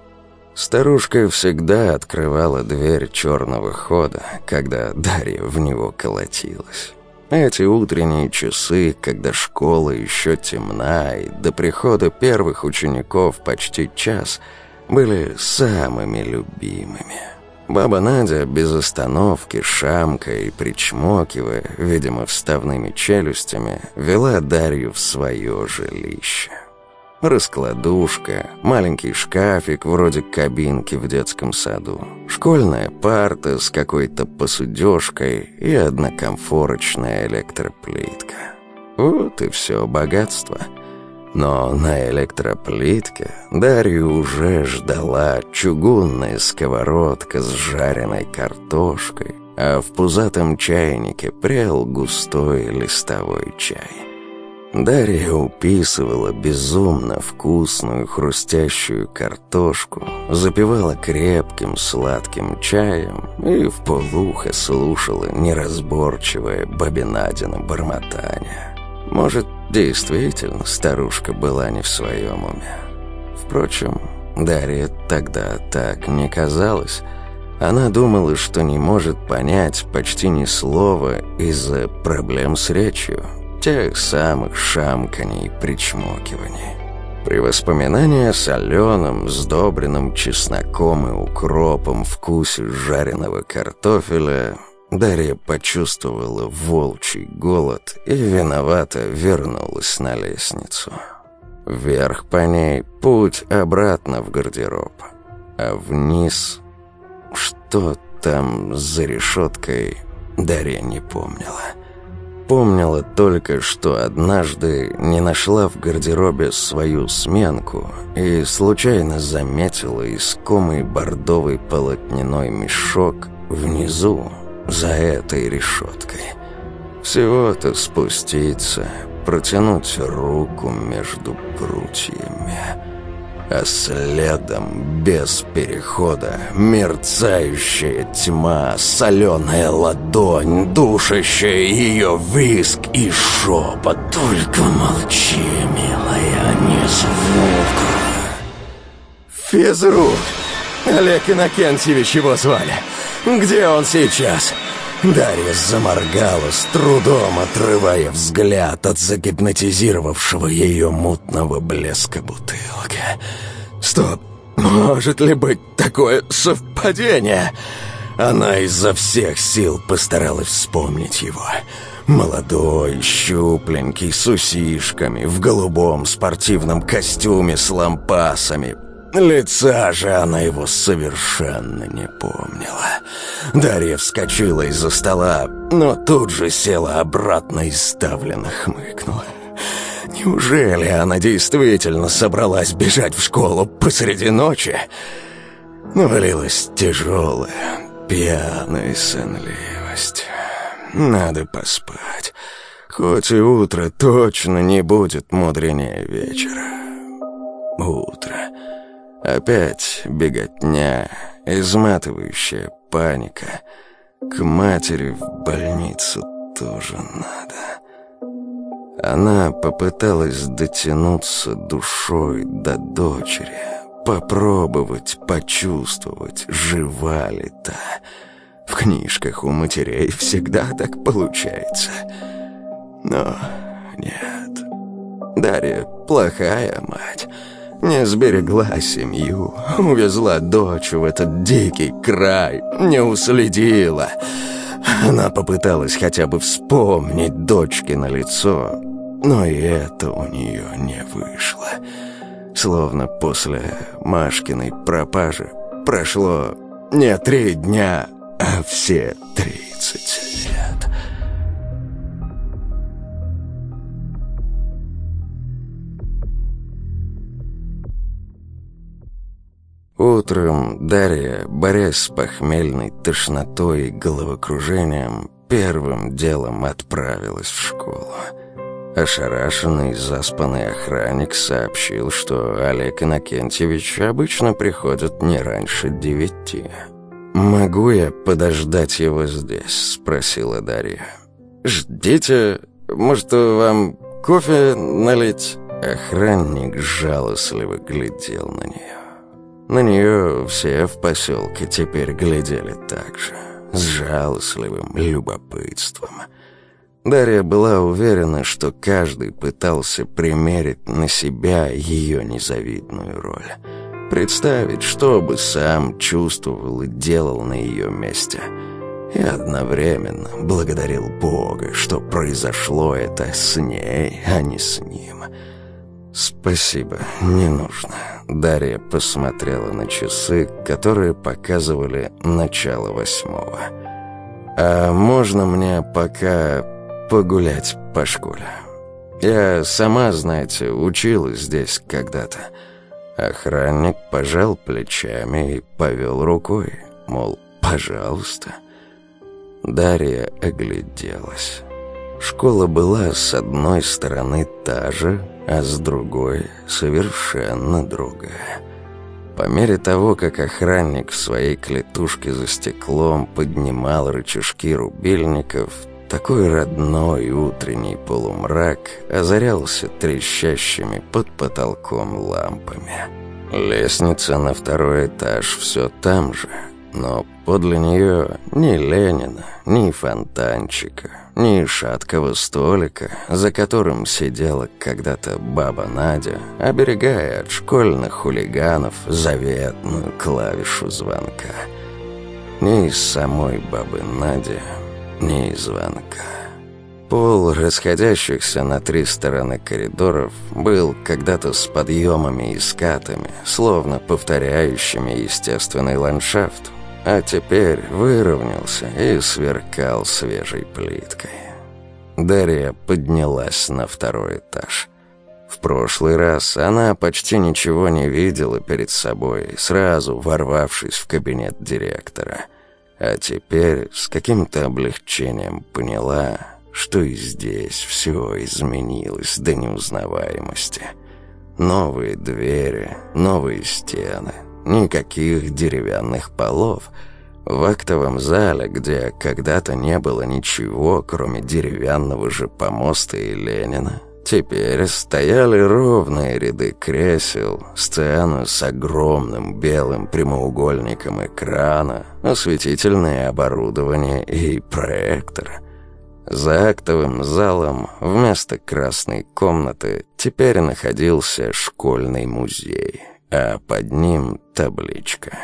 Старушка всегда открывала дверь черного хода, когда Дарья в него колотилась. Эти утренние часы, когда школа еще темна, и до прихода первых учеников почти час, были самыми любимыми. Баба Надя без остановки, шамкая и причмокивая, видимо, вставными челюстями, вела Дарью в свое жилище. Раскладушка, маленький шкафик вроде кабинки в детском саду, школьная парта с какой-то посудежкой и однокомфорочная электроплитка. Вот и все богатство — но на электроплитке Дарью уже ждала чугунная сковородка с жареной картошкой, а в пузатом чайнике прел густой листовой чай. Дарья уписывала безумно вкусную хрустящую картошку, запивала крепким сладким чаем и в полухо слушала неразборчивое бабинадино бормотание. Может, Действительно, старушка была не в своем уме. Впрочем, Дарья тогда так не казалось. Она думала, что не может понять почти ни слова из-за проблем с речью, тех самых шамканий и причмокиваний. При воспоминании о соленом, сдобренном чесноком и укропом вкусе жареного картофеля Дарья почувствовала волчий голод и виновато вернулась на лестницу. Вверх по ней путь обратно в гардероб, а вниз... Что там за решеткой, Дарья не помнила. Помнила только, что однажды не нашла в гардеробе свою сменку и случайно заметила искомый бордовый полотняной мешок внизу, за этой решеткой. Всего-то спуститься, протянуть руку между прутьями, а следом, без перехода, мерцающая тьма, соленая ладонь, душащая ее виск и шепот. «Только молчи, милая, не звука!» «Физрук! Олег Иннокентьевич его звали!» Где он сейчас? Дарья заморгала, с трудом отрывая взгляд от загипнотизировавшего ее мутного блеска бутылки. «Стоп! Может ли быть такое совпадение?» Она изо всех сил постаралась вспомнить его. Молодой, щупленький, с усишками, в голубом спортивном костюме с лампасами. Лица же она его совершенно не помнила. Дарья вскочила из-за стола, но тут же села обратно и ставленно хмыкнула. Неужели она действительно собралась бежать в школу посреди ночи? Навалилась тяжелая, пьяная сонливость. Надо поспать. Хоть и утро точно не будет мудренее вечера. Утро. Опять беготня, изматывающая паника. К матери в больницу тоже надо. Она попыталась дотянуться душой до дочери, попробовать почувствовать, жива ли та. В книжках у матерей всегда так получается. Но нет. Дарья плохая мать. Не сберегла семью, увезла дочь в этот дикий край, не уследила. Она попыталась хотя бы вспомнить дочки на лицо, но и это у нее не вышло. Словно после Машкиной пропажи прошло не три дня, а все тридцать лет. Утром Дарья, борясь с похмельной тошнотой и головокружением, первым делом отправилась в школу. Ошарашенный, заспанный охранник сообщил, что Олег Иннокентьевич обычно приходит не раньше девяти. «Могу я подождать его здесь?» — спросила Дарья. «Ждите. Может, вам кофе налить?» Охранник жалостливо глядел на нее. На нее все в поселке теперь глядели так же, с жалостливым любопытством. Дарья была уверена, что каждый пытался примерить на себя ее незавидную роль. Представить, что бы сам чувствовал и делал на ее месте. И одновременно благодарил Бога, что произошло это с ней, а не с ним. «Спасибо, не нужно». Дарья посмотрела на часы, которые показывали начало восьмого. «А можно мне пока погулять по школе? Я сама, знаете, училась здесь когда-то». Охранник пожал плечами и повел рукой, мол, «пожалуйста». Дарья огляделась. Школа была с одной стороны та же, а с другой совершенно другая. По мере того, как охранник в своей клетушке за стеклом поднимал рычажки рубильников, такой родной утренний полумрак озарялся трещащими под потолком лампами. Лестница на второй этаж все там же, но подле нее ни Ленина, ни фонтанчика, ни шаткого столика, за которым сидела когда-то баба Надя, оберегая от школьных хулиганов заветную клавишу звонка. Ни из самой бабы Нади, ни из звонка. Пол расходящихся на три стороны коридоров был когда-то с подъемами и скатами, словно повторяющими естественный ландшафт, а теперь выровнялся и сверкал свежей плиткой. Дарья поднялась на второй этаж. В прошлый раз она почти ничего не видела перед собой, сразу ворвавшись в кабинет директора. А теперь с каким-то облегчением поняла, что и здесь все изменилось до неузнаваемости. Новые двери, новые стены — Никаких деревянных полов. В актовом зале, где когда-то не было ничего, кроме деревянного же помоста и Ленина, Теперь стояли ровные ряды кресел, сцены с огромным белым прямоугольником экрана, осветительное оборудование и проектор. За актовым залом вместо красной комнаты теперь находился школьный музей, а под ним табличка.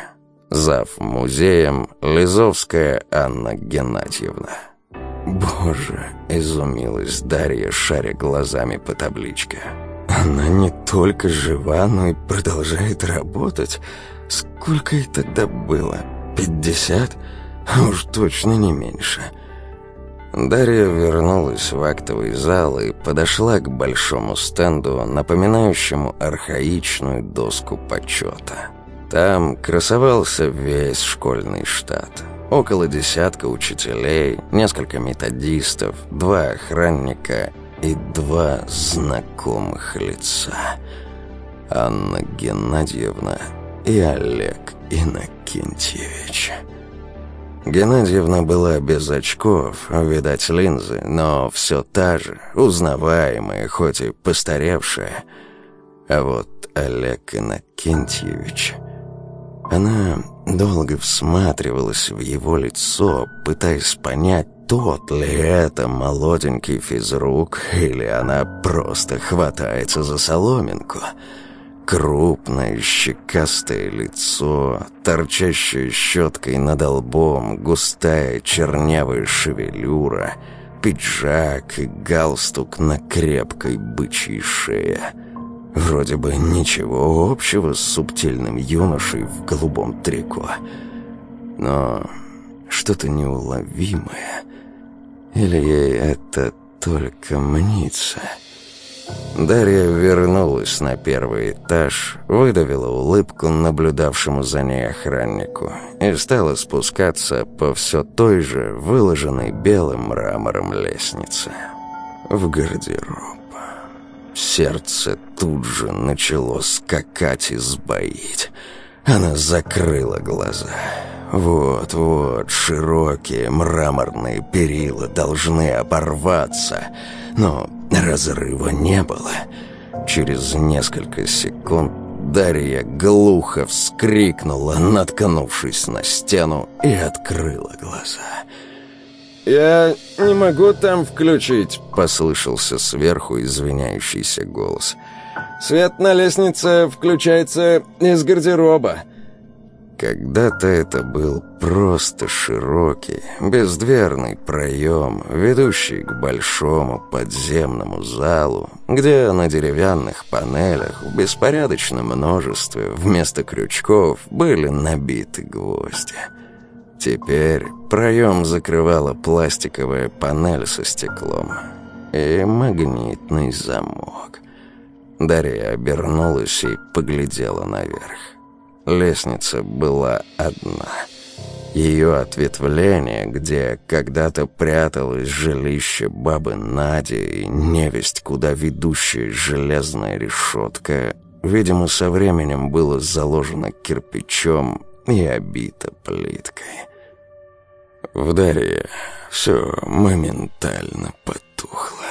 Зав музеем Лизовская Анна Геннадьевна. «Боже!» — изумилась Дарья, шаря глазами по табличке. «Она не только жива, но и продолжает работать. Сколько ей тогда было? Пятьдесят? А уж точно не меньше». Дарья вернулась в актовый зал и подошла к большому стенду, напоминающему архаичную доску почета. Там красовался весь школьный штат. Около десятка учителей, несколько методистов, два охранника и два знакомых лица. Анна Геннадьевна и Олег Иннокентьевич. Геннадьевна была без очков, видать, линзы, но все та же, узнаваемая, хоть и постаревшая. А вот Олег Иннокентьевич... Она долго всматривалась в его лицо, пытаясь понять, тот ли это молоденький физрук, или она просто хватается за соломинку. Крупное щекастое лицо, торчащее щеткой над лбом, густая чернявая шевелюра, пиджак и галстук на крепкой бычьей шее — Вроде бы ничего общего с субтильным юношей в голубом трико. Но что-то неуловимое. Или ей это только мнится? Дарья вернулась на первый этаж, выдавила улыбку наблюдавшему за ней охраннику и стала спускаться по все той же выложенной белым мрамором лестнице в гардероб. Сердце тут же начало скакать и сбоить. Она закрыла глаза. Вот-вот, широкие мраморные перила должны оборваться, но разрыва не было. Через несколько секунд Дарья глухо вскрикнула, наткнувшись на стену, и открыла глаза. «Я не могу там включить», — послышался сверху извиняющийся голос. «Свет на лестнице включается из гардероба». Когда-то это был просто широкий, бездверный проем, ведущий к большому подземному залу, где на деревянных панелях в беспорядочном множестве вместо крючков были набиты гвозди. Теперь проем закрывала пластиковая панель со стеклом и магнитный замок. Дарья обернулась и поглядела наверх. Лестница была одна. Ее ответвление, где когда-то пряталось жилище бабы Нади и невесть, куда ведущая железная решетка, видимо, со временем было заложено кирпичом и обито плиткой. В Дарье все моментально потухло.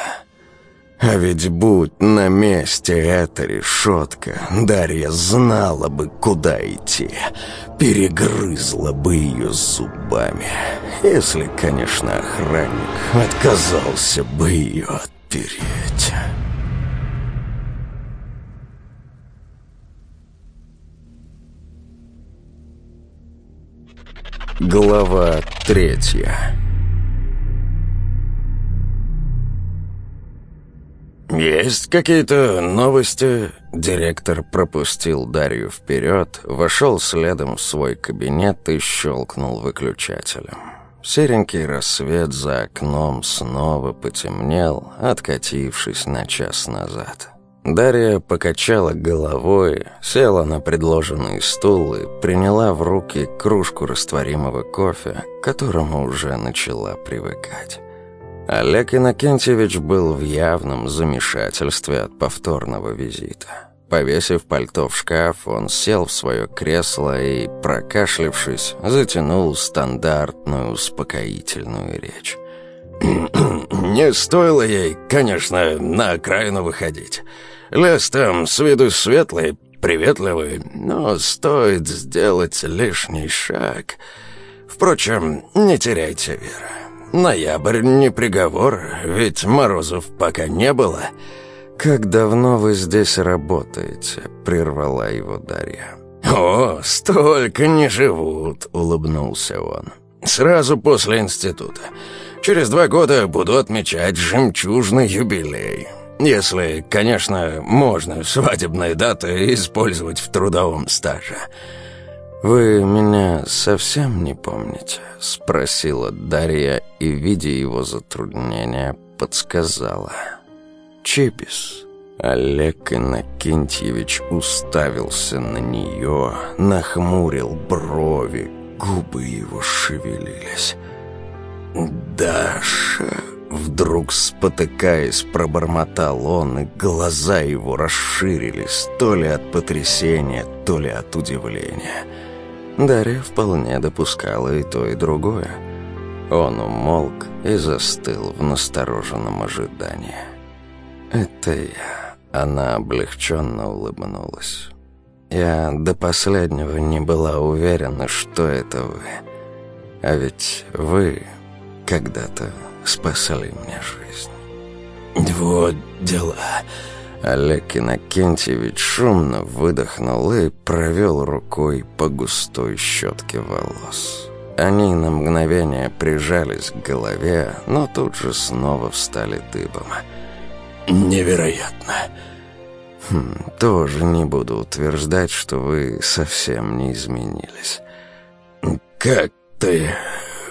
А ведь будь на месте эта решетка, Дарья знала бы, куда идти, перегрызла бы ее зубами, если, конечно, охранник отказался бы ее отпереть». Глава третья «Есть какие-то новости?» Директор пропустил Дарью вперед, вошел следом в свой кабинет и щелкнул выключателем. Серенький рассвет за окном снова потемнел, откатившись на час назад. Дарья покачала головой, села на предложенный стул и приняла в руки кружку растворимого кофе, к которому уже начала привыкать. Олег Иннокентьевич был в явном замешательстве от повторного визита. Повесив пальто в шкаф, он сел в свое кресло и, прокашлившись, затянул стандартную успокоительную речь. [clears throat] Не стоило ей, конечно, на окраину выходить. Лес там с виду светлый, приветливый, но стоит сделать лишний шаг. Впрочем, не теряйте веры. Ноябрь не приговор, ведь морозов пока не было. «Как давно вы здесь работаете?» — прервала его Дарья. «О, столько не живут», — улыбнулся он. «Сразу после института. Через два года буду отмечать жемчужный юбилей. Если, конечно, можно свадебные даты использовать в трудовом стаже». «Вы меня совсем не помните?» — спросила Дарья и, видя его затруднения, подсказала. «Чибис». Олег Иннокентьевич уставился на нее, нахмурил брови, губы его шевелились. «Даша...» Вдруг, спотыкаясь, пробормотал он, и глаза его расширились, то ли от потрясения, то ли от удивления. Дарья вполне допускала и то, и другое. Он умолк и застыл в настороженном ожидании. «Это я». Она облегченно улыбнулась. «Я до последнего не была уверена, что это вы. А ведь вы когда-то спасали мне жизнь». «Вот дела». Олег Иннокентьевич шумно выдохнул и провел рукой по густой щетке волос. Они на мгновение прижались к голове, но тут же снова встали дыбом. «Невероятно!» хм, «Тоже не буду утверждать, что вы совсем не изменились». «Как ты...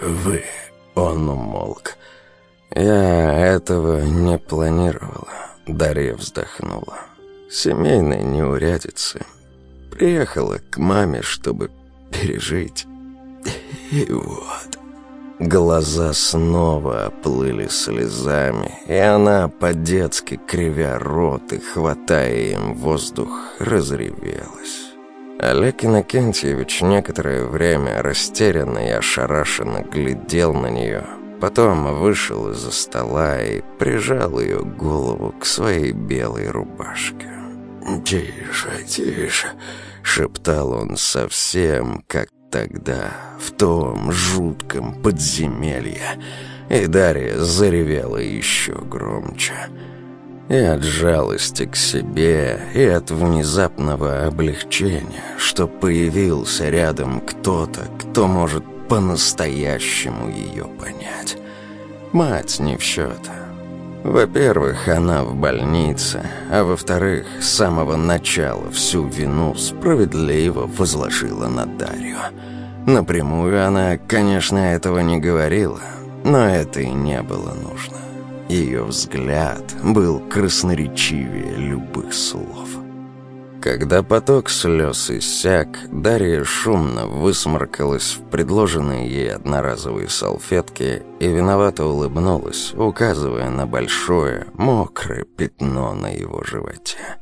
вы...» Он умолк. «Я этого не планировала». Дарья вздохнула. «Семейные неурядицы. Приехала к маме, чтобы пережить. И вот...» Глаза снова оплыли слезами, и она, по-детски кривя рот и хватая им воздух, разревелась. Олег Иннокентьевич некоторое время растерянно и ошарашенно глядел на нее, потом вышел из-за стола и прижал ее голову к своей белой рубашке. «Тише, тише», — шептал он совсем, как тогда, в том жутком подземелье, и Дарья заревела еще громче. И от жалости к себе, и от внезапного облегчения, что появился рядом кто-то, кто может по-настоящему ее понять. Мать не в счет. Во-первых, она в больнице, а во-вторых, с самого начала всю вину справедливо возложила на Дарью. Напрямую она, конечно, этого не говорила, но это и не было нужно. Ее взгляд был красноречивее любых слов. Когда поток слез иссяк, Дарья шумно высморкалась в предложенные ей одноразовые салфетки и виновато улыбнулась, указывая на большое, мокрое пятно на его животе.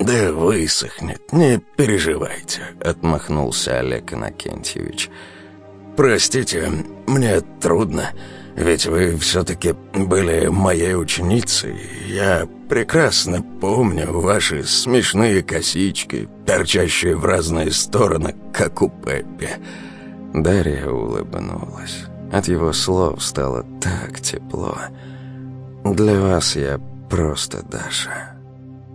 «Да высохнет, не переживайте», — отмахнулся Олег Иннокентьевич. «Простите, мне трудно». Ведь вы все-таки были моей ученицей. Я прекрасно помню ваши смешные косички, торчащие в разные стороны, как у Пеппи». Дарья улыбнулась. От его слов стало так тепло. «Для вас я просто Даша».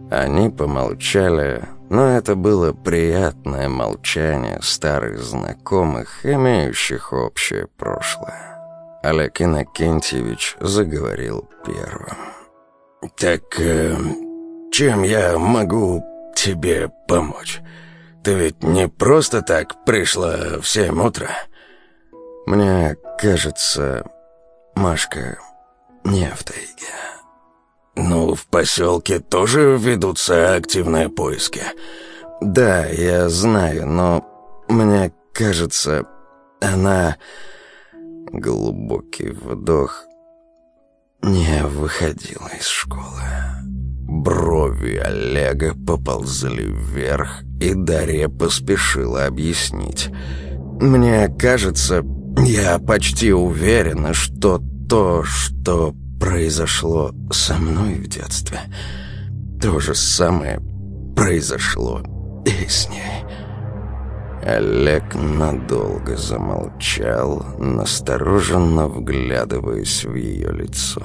Они помолчали, но это было приятное молчание старых знакомых, имеющих общее прошлое. Олег Иннокентьевич заговорил первым. «Так э, чем я могу тебе помочь? Ты ведь не просто так пришла в семь утра?» «Мне кажется, Машка не в тайге». «Ну, в поселке тоже ведутся активные поиски». «Да, я знаю, но мне кажется, она...» Глубокий вдох не выходила из школы. Брови Олега поползли вверх, и Дарья поспешила объяснить. «Мне кажется, я почти уверена, что то, что произошло со мной в детстве, то же самое произошло и с ней. Олег надолго замолчал, настороженно вглядываясь в ее лицо.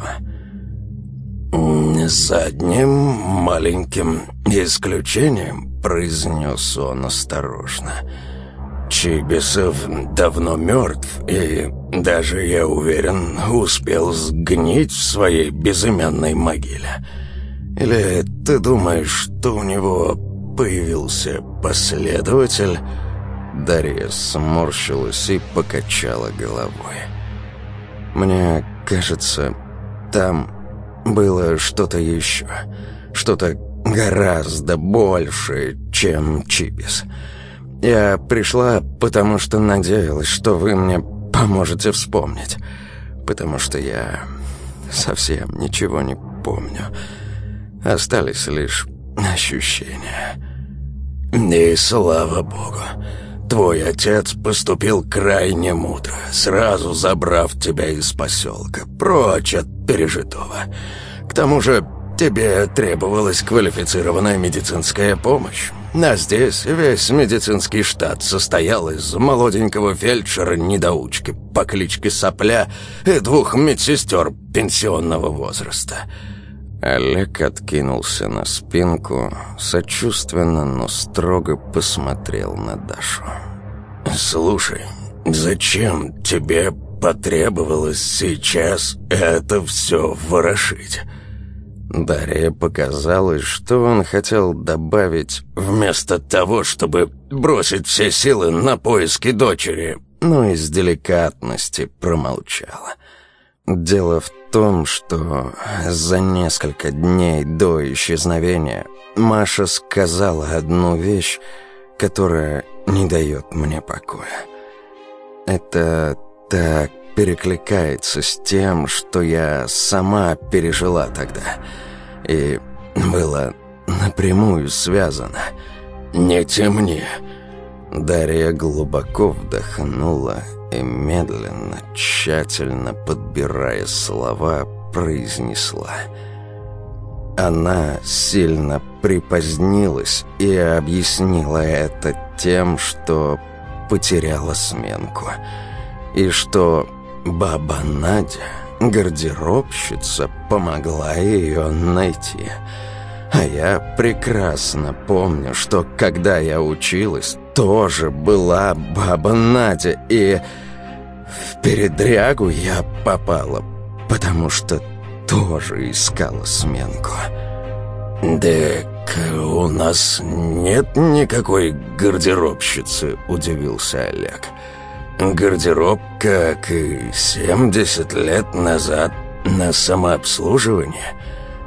«За одним маленьким исключением», — произнес он осторожно, — «Чибисов давно мертв, и даже, я уверен, успел сгнить в своей безымянной могиле. Или ты думаешь, что у него появился последователь?» Дарья сморщилась и покачала головой. «Мне кажется, там было что-то еще. Что-то гораздо большее, чем Чибис. Я пришла, потому что надеялась, что вы мне поможете вспомнить. Потому что я совсем ничего не помню. Остались лишь ощущения». «И слава богу!» Твой отец поступил крайне мудро, сразу забрав тебя из поселка, прочь от пережитого. К тому же тебе требовалась квалифицированная медицинская помощь. А здесь весь медицинский штат состоял из молоденького фельдшера-недоучки по кличке Сопля и двух медсестер пенсионного возраста. Олег откинулся на спинку, сочувственно, но строго посмотрел на Дашу. «Слушай, зачем тебе потребовалось сейчас это все ворошить?» Дарья показалось, что он хотел добавить «вместо того, чтобы бросить все силы на поиски дочери», но из деликатности промолчала. Дело в том, что за несколько дней до исчезновения Маша сказала одну вещь, которая не дает мне покоя. Это так перекликается с тем, что я сама пережила тогда, и было напрямую связано. «Не темни!» Дарья глубоко вдохнула и медленно, тщательно подбирая слова, произнесла. Она сильно припозднилась и объяснила это тем, что потеряла сменку. И что баба Надя, гардеробщица, помогла ее найти. А я прекрасно помню, что когда я училась, тоже была баба Надя, и в передрягу я попала, потому что тоже искала сменку. «Так у нас нет никакой гардеробщицы», — удивился Олег. «Гардероб, как и 70 лет назад, на самообслуживание».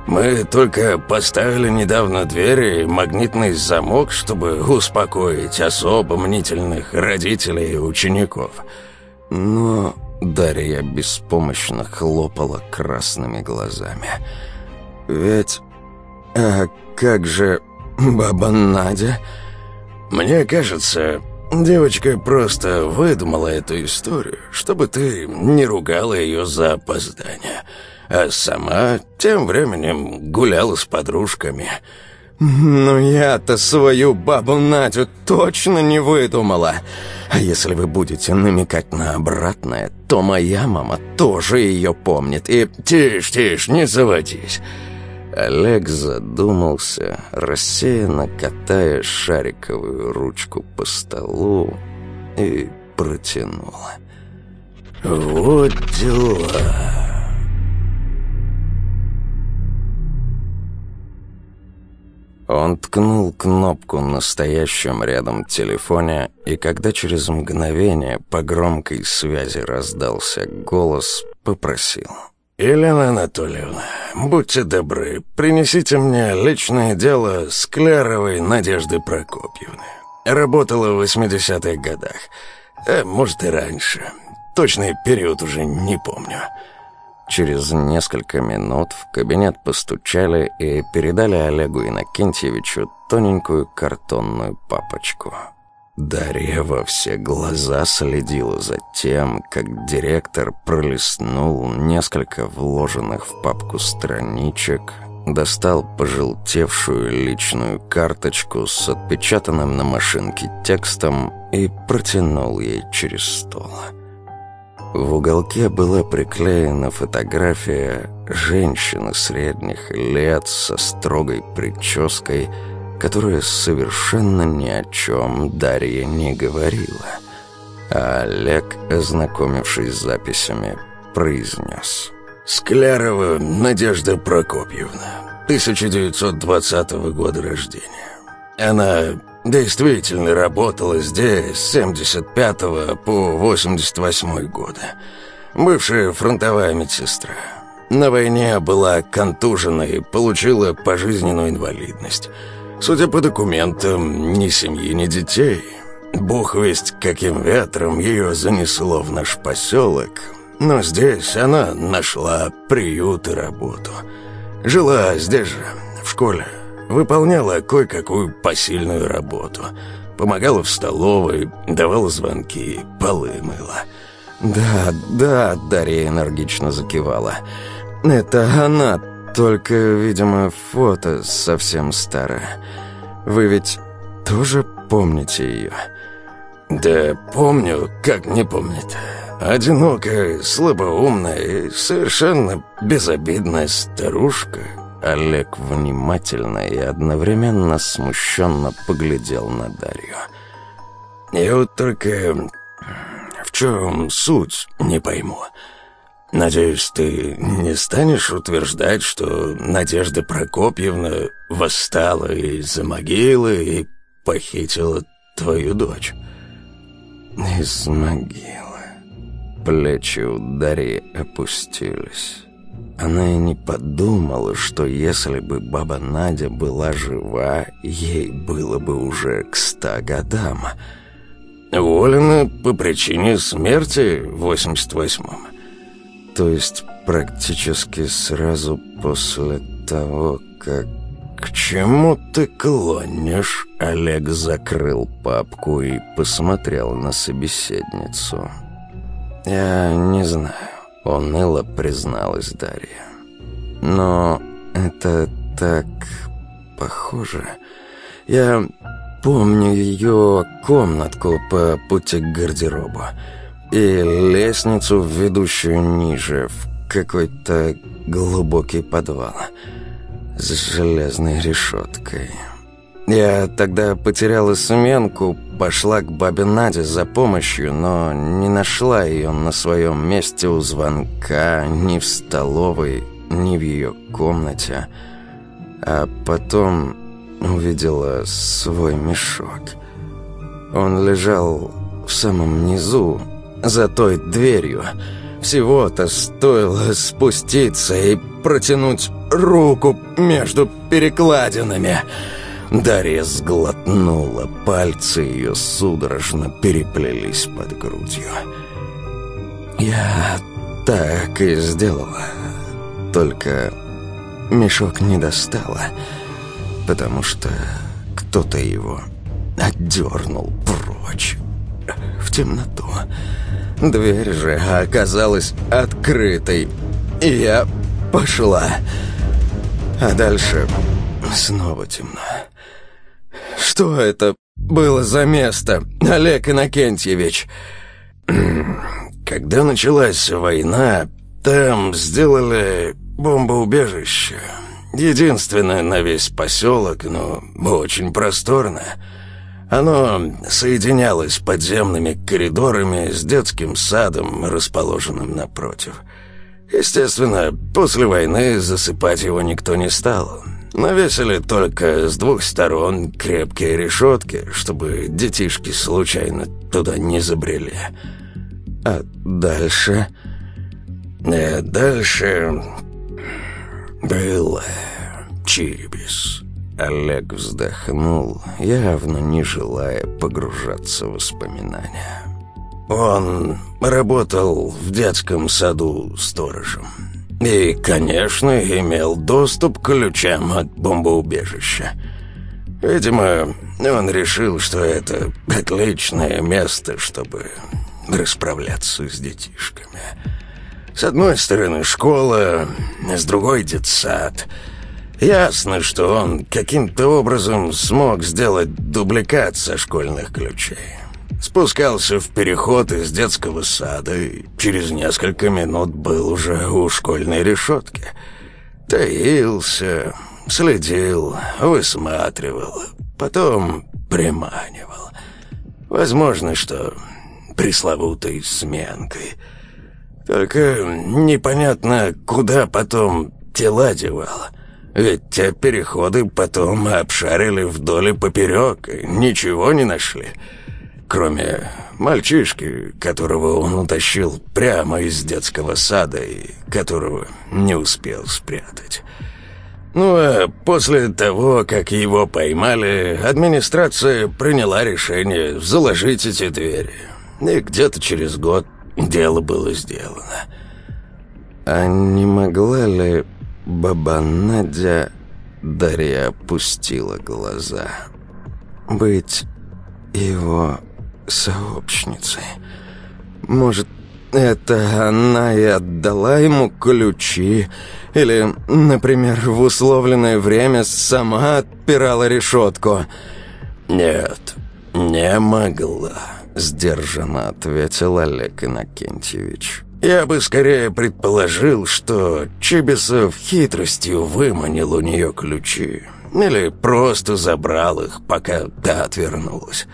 Мы только поставили недавно двери и магнитный замок, чтобы успокоить особо мнительных родителей и учеников. Но Дарья беспомощно хлопала красными глазами. «Ведь... А как же баба Надя?» «Мне кажется, девочка просто выдумала эту историю, чтобы ты не ругала ее за опоздание» а сама тем временем гуляла с подружками. «Но я-то свою бабу Надю точно не выдумала. А если вы будете намекать на обратное, то моя мама тоже ее помнит, и...» «Тише, тише, не заводись». Олег задумался, рассеянно катая шариковую ручку по столу и протянул. «Вот дела...» Он ткнул кнопку на стоящем рядом телефоне, и когда через мгновение по громкой связи раздался голос, попросил. «Елена Анатольевна, будьте добры, принесите мне личное дело Скляровой Надежды Прокопьевны. Работала в 80-х годах, а может и раньше. Точный период уже не помню». Через несколько минут в кабинет постучали и передали Олегу Иннокентьевичу тоненькую картонную папочку. Дарья во все глаза следила за тем, как директор пролистнул несколько вложенных в папку страничек, достал пожелтевшую личную карточку с отпечатанным на машинке текстом и протянул ей через стол. В уголке была приклеена фотография женщины средних лет со строгой прической, которая совершенно ни о чем Дарья не говорила. А Олег, ознакомившись с записями, произнес «Склярова Надежда Прокопьевна, 1920 года рождения. Она действительно работала здесь с 75 по 88 годы. Бывшая фронтовая медсестра. На войне была контужена и получила пожизненную инвалидность». Судя по документам, ни семьи, ни детей. Бог весть, каким ветром ее занесло в наш поселок. Но здесь она нашла приют и работу. Жила здесь же, в школе. Выполняла кое-какую посильную работу. Помогала в столовой, давала звонки, полы мыла. «Да, да», — Дарья энергично закивала. «Это она только, видимо, фото совсем старое. Вы ведь тоже помните ее?» «Да помню, как не помнить. Одинокая, слабоумная и совершенно безобидная старушка». Олег внимательно и одновременно смущенно поглядел на Дарью. «Я вот только в чем суть, не пойму». «Надеюсь, ты не станешь утверждать, что Надежда Прокопьевна восстала из-за могилы и похитила твою дочь?» «Из могилы...» Плечи у Дарьи опустились. Она и не подумала, что если бы баба Надя была жива, ей было бы уже к ста годам. «Уволена по причине смерти в 88-м. То есть практически сразу после того, как... «К чему ты клонишь?» Олег закрыл папку и посмотрел на собеседницу. «Я не знаю», — уныло призналась Дарья. «Но это так похоже. Я помню ее комнатку по пути к гардеробу и лестницу, ведущую ниже, в какой-то глубокий подвал с железной решеткой. Я тогда потеряла сменку, пошла к бабе Наде за помощью, но не нашла ее на своем месте у звонка, ни в столовой, ни в ее комнате. А потом увидела свой мешок. Он лежал в самом низу, за той дверью. Всего-то стоило спуститься и протянуть руку между перекладинами. Дарья сглотнула, пальцы ее судорожно переплелись под грудью. Я так и сделала, только мешок не достала, потому что кто-то его отдернул прочь в темноту. Дверь же оказалась открытой, и я пошла. А дальше снова темно. Что это было за место, Олег Иннокентьевич? [clears throat] Когда началась война, там сделали бомбоубежище. Единственное на весь поселок, но очень просторное. Оно соединялось подземными коридорами с детским садом, расположенным напротив. Естественно, после войны засыпать его никто не стал. Навесили только с двух сторон крепкие решетки, чтобы детишки случайно туда не забрели. А дальше... А дальше... Был Чибис. Олег вздохнул, явно не желая погружаться в воспоминания. Он работал в детском саду сторожем. И, конечно, имел доступ к ключам от бомбоубежища. Видимо, он решил, что это отличное место, чтобы расправляться с детишками. С одной стороны школа, с другой детсад. Ясно, что он каким-то образом смог сделать дубликат со школьных ключей. Спускался в переход из детского сада и через несколько минут был уже у школьной решетки. Таился, Следил, высматривал, потом приманивал. Возможно, что пресловутой сменкой. Только непонятно, куда потом тела девал. Ведь те переходы потом обшарили вдоль и поперек, и ничего не нашли. Кроме мальчишки, которого он утащил прямо из детского сада и которого не успел спрятать. Ну а после того, как его поймали, администрация приняла решение заложить эти двери. И где-то через год дело было сделано. А не могла ли баба Надя... Дарья опустила глаза. Быть его сообщницей. Может, это она и отдала ему ключи. Или, например, в условленное время сама отпирала решетку. «Нет, не могла», — сдержанно ответил Олег Иннокентьевич. «Я бы скорее предположил, что Чибисов хитростью выманил у нее ключи. Или просто забрал их, пока та отвернулась.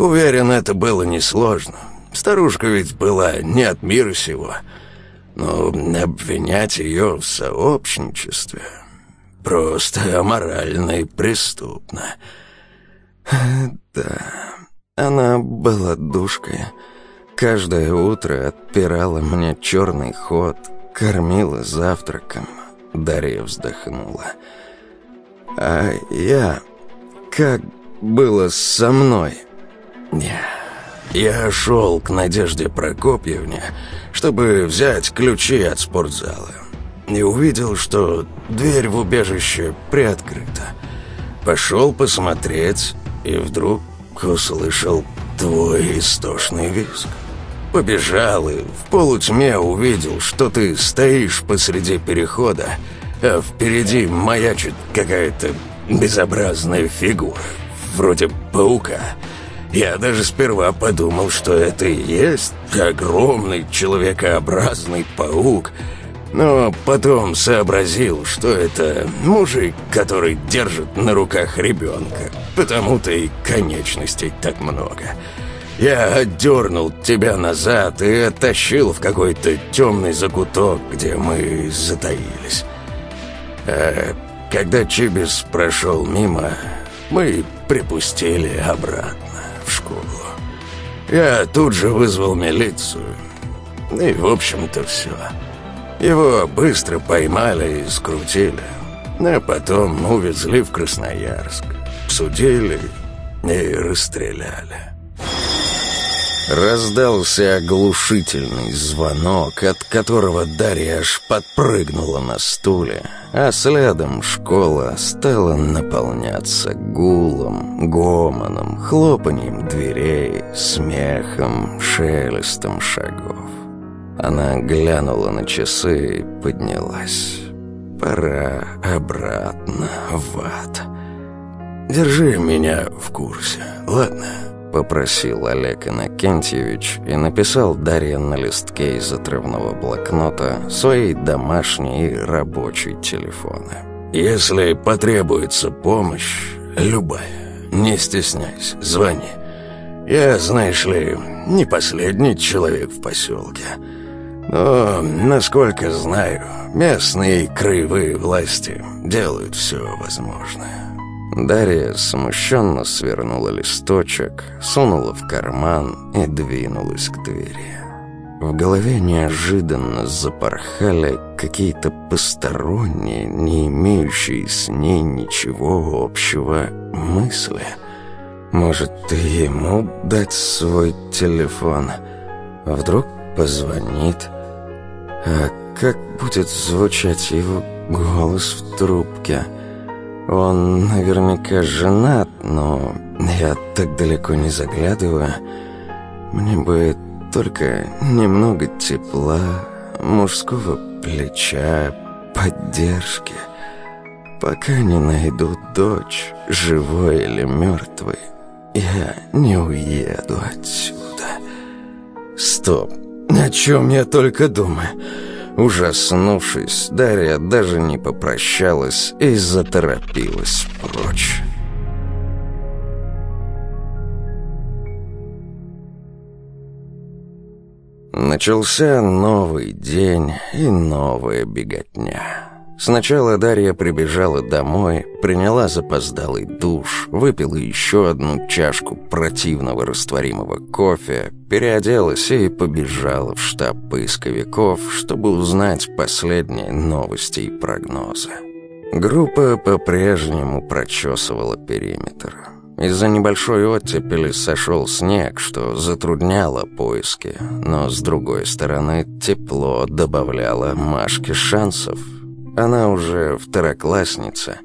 Уверен, это было несложно. Старушка ведь была не от мира сего. Но обвинять ее в сообщничестве просто аморально и преступно. [laughs] Да, она была душкой. Каждое утро отпирала мне черный ход, кормила завтраком. Дарья вздохнула. А я... Как было со мной? Нет. Я шел к Надежде Прокопьевне, чтобы взять ключи от спортзала. И увидел, что дверь в убежище приоткрыта. Пошел посмотреть, и вдруг услышал твой истошный визг. Побежал и в полутьме увидел, что ты стоишь посреди перехода, а впереди маячит какая-то безобразная фигура, вроде паука — я даже сперва подумал, что это и есть огромный человекообразный паук, но потом сообразил, что это мужик, который держит на руках ребенка, потому-то и конечностей так много. Я отдернул тебя назад и оттащил в какой-то темный закуток, где мы затаились. А когда Чибис прошел мимо, мы припустили обратно школу. Я тут же вызвал милицию. И, в общем-то, все. Его быстро поймали и скрутили. А потом увезли в Красноярск. Судили и расстреляли. Раздался оглушительный звонок, от которого Дарья аж подпрыгнула на стуле, а следом школа стала наполняться гулом, гомоном, хлопанием дверей, смехом, шелестом шагов. Она глянула на часы и поднялась. Пора обратно в ад. «Держи меня в курсе, ладно?» Попросил Олег Иннокентьевич и написал Дарье на листке из отрывного блокнота свои домашние и рабочие телефоны. «Если потребуется помощь, любая, не стесняйся, звони. Я, знаешь ли, не последний человек в поселке. Но, насколько знаю, местные краевые власти делают все возможное». Дарья смущенно свернула листочек, сунула в карман и двинулась к двери. В голове неожиданно запорхали какие-то посторонние, не имеющие с ней ничего общего мысли. Может, ты ему дать свой телефон? Вдруг позвонит? А как будет звучать его голос в трубке? Он наверняка женат, но я так далеко не заглядываю. Мне бы только немного тепла, мужского плеча, поддержки. Пока не найду дочь, живой или мертвой, я не уеду отсюда. Стоп, о чем я только думаю? Ужаснувшись, Дарья даже не попрощалась и заторопилась прочь. Начался новый день и новая беготня. Сначала Дарья прибежала домой, приняла запоздалый душ, выпила еще одну чашку противного растворимого кофе, переоделась и побежала в штаб поисковиков, чтобы узнать последние новости и прогнозы. Группа по-прежнему прочесывала периметр. Из-за небольшой оттепели сошел снег, что затрудняло поиски, но, с другой стороны, тепло добавляло Машке шансов – она уже второклассница.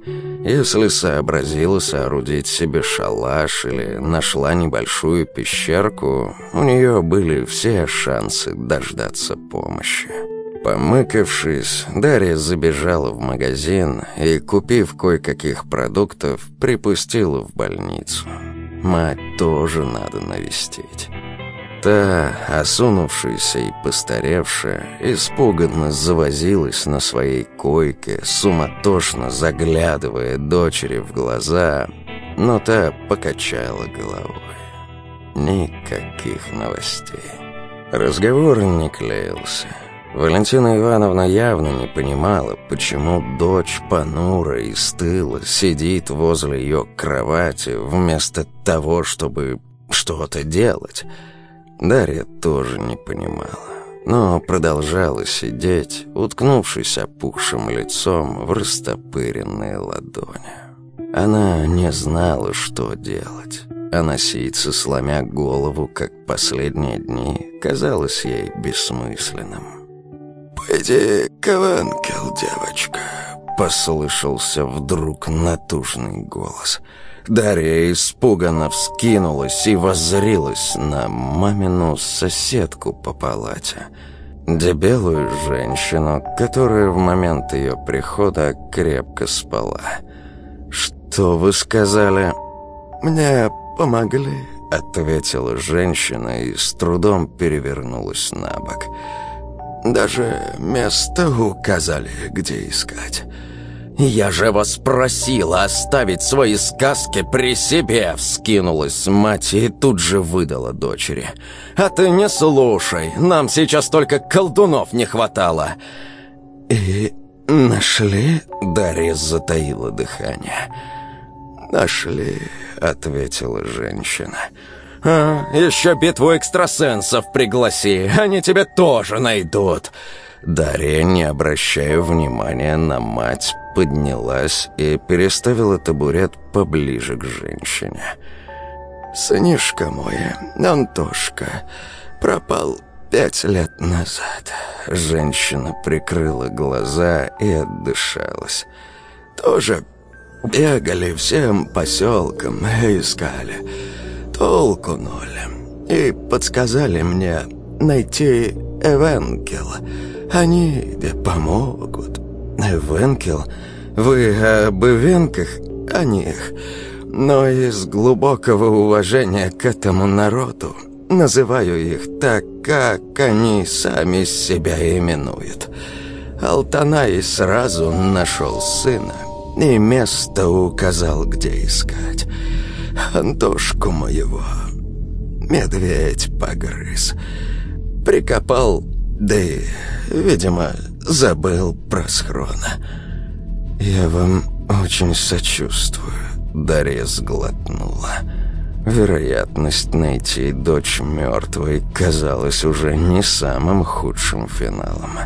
Если сообразила соорудить себе шалаш или нашла небольшую пещерку, у нее были все шансы дождаться помощи. Помыкавшись, Дарья забежала в магазин и, купив кое-каких продуктов, припустила в больницу. Мать тоже надо навестить. Та, осунувшаяся и постаревшая, испуганно завозилась на своей койке, суматошно заглядывая дочери в глаза, но та покачала головой. Никаких новостей. Разговор не клеился. Валентина Ивановна явно не понимала, почему дочь понура и стыла сидит возле ее кровати вместо того, чтобы что-то делать — Дарья тоже не понимала, но продолжала сидеть, уткнувшись опухшим лицом в растопыренные ладони. Она не знала, что делать, а носиться, сломя голову, как последние дни, казалось ей бессмысленным. «Пойди к девочка», — послышался вдруг натужный голос — Дарья испуганно вскинулась и воззрилась на мамину соседку по палате. Дебелую женщину, которая в момент ее прихода крепко спала. «Что вы сказали?» «Мне помогли», — ответила женщина и с трудом перевернулась на бок. «Даже место указали, где искать». «Я же вас просила оставить свои сказки при себе!» Вскинулась мать и тут же выдала дочери. «А ты не слушай, нам сейчас только колдунов не хватало!» «И нашли?» Дарья затаила дыхание. «Нашли», — ответила женщина. «А, еще битву экстрасенсов пригласи, они тебя тоже найдут!» Дарья, не обращая внимания на мать, поднялась и переставила табурет поближе к женщине. «Сынишка мой, Антошка, пропал пять лет назад». Женщина прикрыла глаза и отдышалась. «Тоже бегали всем поселкам, искали. Толку ноль. И подсказали мне найти Эвенкел». Они помогут. Венкел? Вы об Венках? О них. Но из глубокого уважения к этому народу называю их так, как они сами себя именуют. Алтанай сразу нашел сына и место указал, где искать. Антошку моего медведь погрыз. Прикопал да и, видимо, забыл про схрона. «Я вам очень сочувствую», — Дарья сглотнула. Вероятность найти дочь мертвой казалась уже не самым худшим финалом.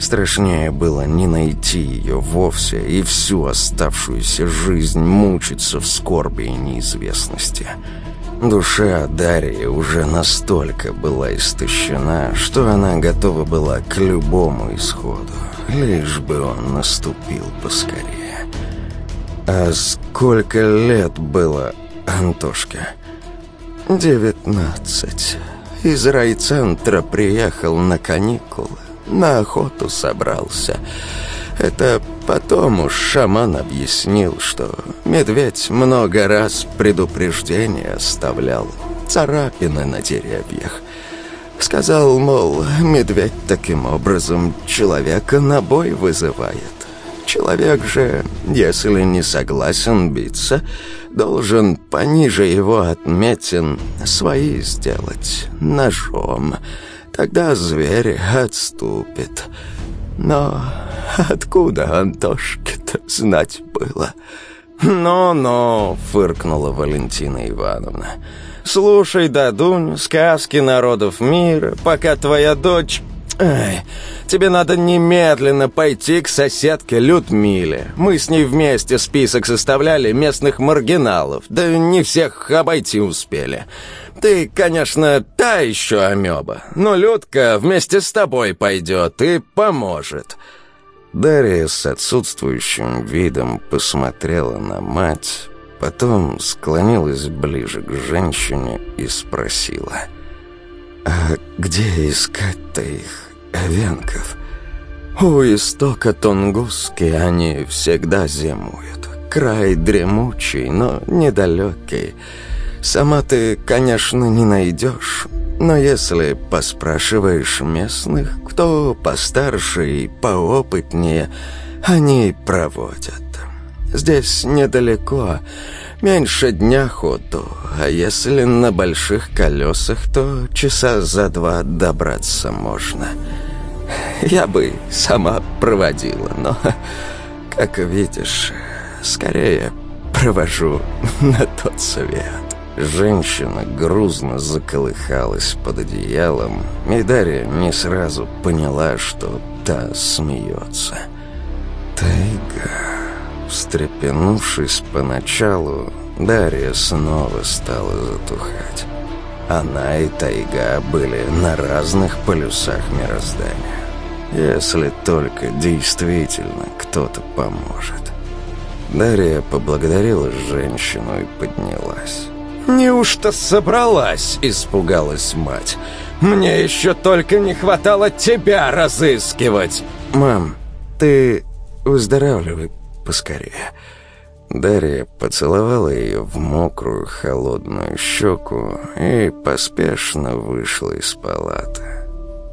Страшнее было не найти ее вовсе и всю оставшуюся жизнь мучиться в скорби и неизвестности. Душа Дарьи уже настолько была истощена, что она готова была к любому исходу, лишь бы он наступил поскорее. «А сколько лет было Антошке?» «Девятнадцать. Из райцентра приехал на каникулы. На охоту собрался. Это потом уж шаман объяснил, что медведь много раз предупреждение оставлял. Царапины на деревьях. Сказал, мол, медведь таким образом человека на бой вызывает. Человек же, если не согласен биться, должен пониже его отметин свои сделать ножом. Тогда зверь отступит. Но откуда Антошке-то знать было? «Ну-ну», — фыркнула Валентина Ивановна, — Слушай, Дадунь, сказки народов мира, пока твоя дочь... Ай, тебе надо немедленно пойти к соседке Людмиле. Мы с ней вместе список составляли местных маргиналов, да не всех обойти успели. Ты, конечно, та еще амеба, но Людка вместе с тобой пойдет и поможет». Дарья с отсутствующим видом посмотрела на мать, Потом склонилась ближе к женщине и спросила. «А где искать-то их, овенков?» «У истока Тунгуски они всегда зимуют. Край дремучий, но недалекий. Сама ты, конечно, не найдешь, но если поспрашиваешь местных, кто постарше и поопытнее, они проводят. Здесь недалеко, меньше дня ходу, а если на больших колесах, то часа за два добраться можно. Я бы сама проводила, но, как видишь, скорее провожу [laughs] на тот свет». Женщина грузно заколыхалась под одеялом, и Дарья не сразу поняла, что та смеется. «Тайга...» Встрепенувшись поначалу, Дарья снова стала затухать. Она и тайга были на разных полюсах мироздания. Если только действительно кто-то поможет. Дарья поблагодарила женщину и поднялась. «Неужто собралась?» – испугалась мать. «Мне еще только не хватало тебя разыскивать!» «Мам, ты выздоравливай, поскорее». Дарья поцеловала ее в мокрую холодную щеку и поспешно вышла из палаты.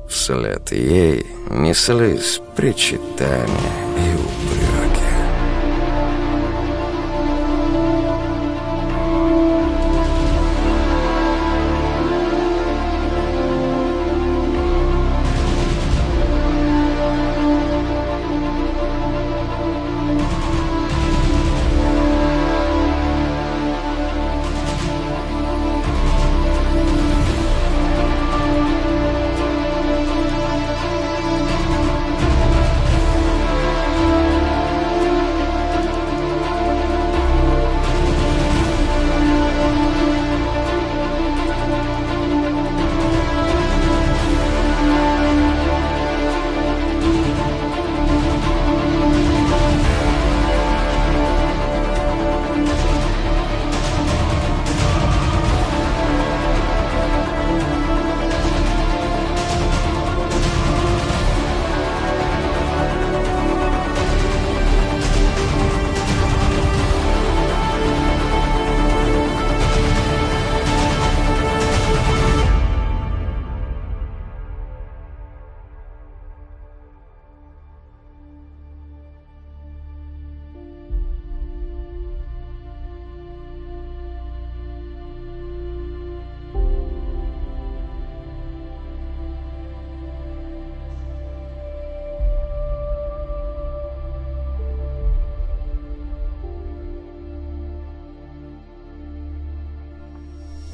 Вслед ей неслись причитания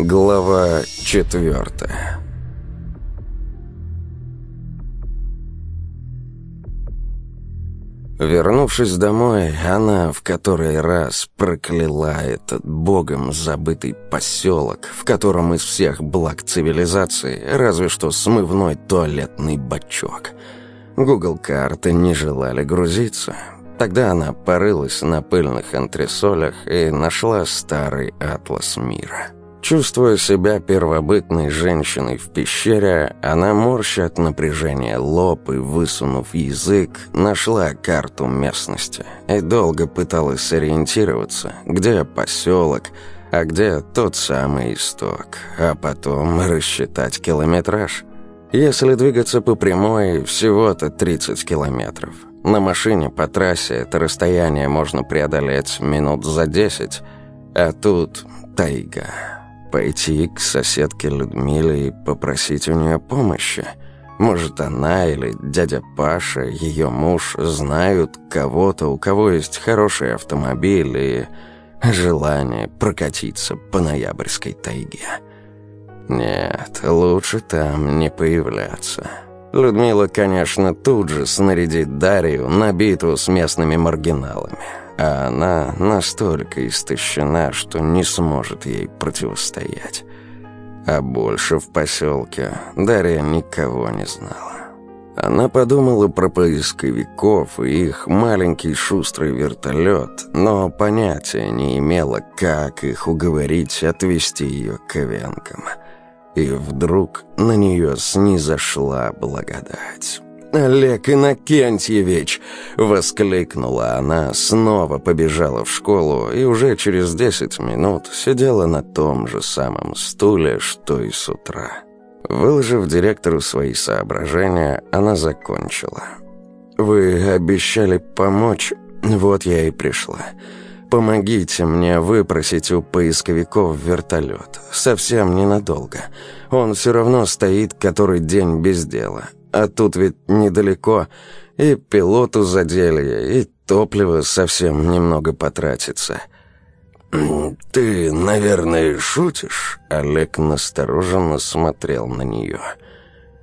Глава четвертая Вернувшись домой, она в который раз прокляла этот богом забытый поселок, в котором из всех благ цивилизации разве что смывной туалетный бачок. Google карты не желали грузиться, Тогда она порылась на пыльных антресолях и нашла старый атлас мира. Чувствуя себя первобытной женщиной в пещере, она, морща от напряжения лоб и высунув язык, нашла карту местности и долго пыталась сориентироваться, где поселок, а где тот самый исток, а потом рассчитать километраж. Если двигаться по прямой, всего-то 30 километров – на машине по трассе это расстояние можно преодолеть минут за десять, а тут тайга. Пойти к соседке Людмиле и попросить у нее помощи. Может, она или дядя Паша, ее муж, знают кого-то, у кого есть хороший автомобиль и желание прокатиться по ноябрьской тайге. Нет, лучше там не появляться». Людмила, конечно, тут же снарядит Дарью на битву с местными маргиналами, а она настолько истощена, что не сможет ей противостоять. А больше в поселке Дарья никого не знала. Она подумала про поисковиков и их маленький шустрый вертолет, но понятия не имела, как их уговорить отвезти ее к Ковенкам. И вдруг на нее снизошла благодать. «Олег Иннокентьевич!» — воскликнула она, снова побежала в школу и уже через десять минут сидела на том же самом стуле, что и с утра. Выложив директору свои соображения, она закончила. «Вы обещали помочь, вот я и пришла». Помогите мне выпросить у поисковиков вертолет. Совсем ненадолго. Он все равно стоит который день без дела. А тут ведь недалеко. И пилоту задели, и топливо совсем немного потратится. [clears throat] «Ты, наверное, шутишь?» Олег настороженно смотрел на нее.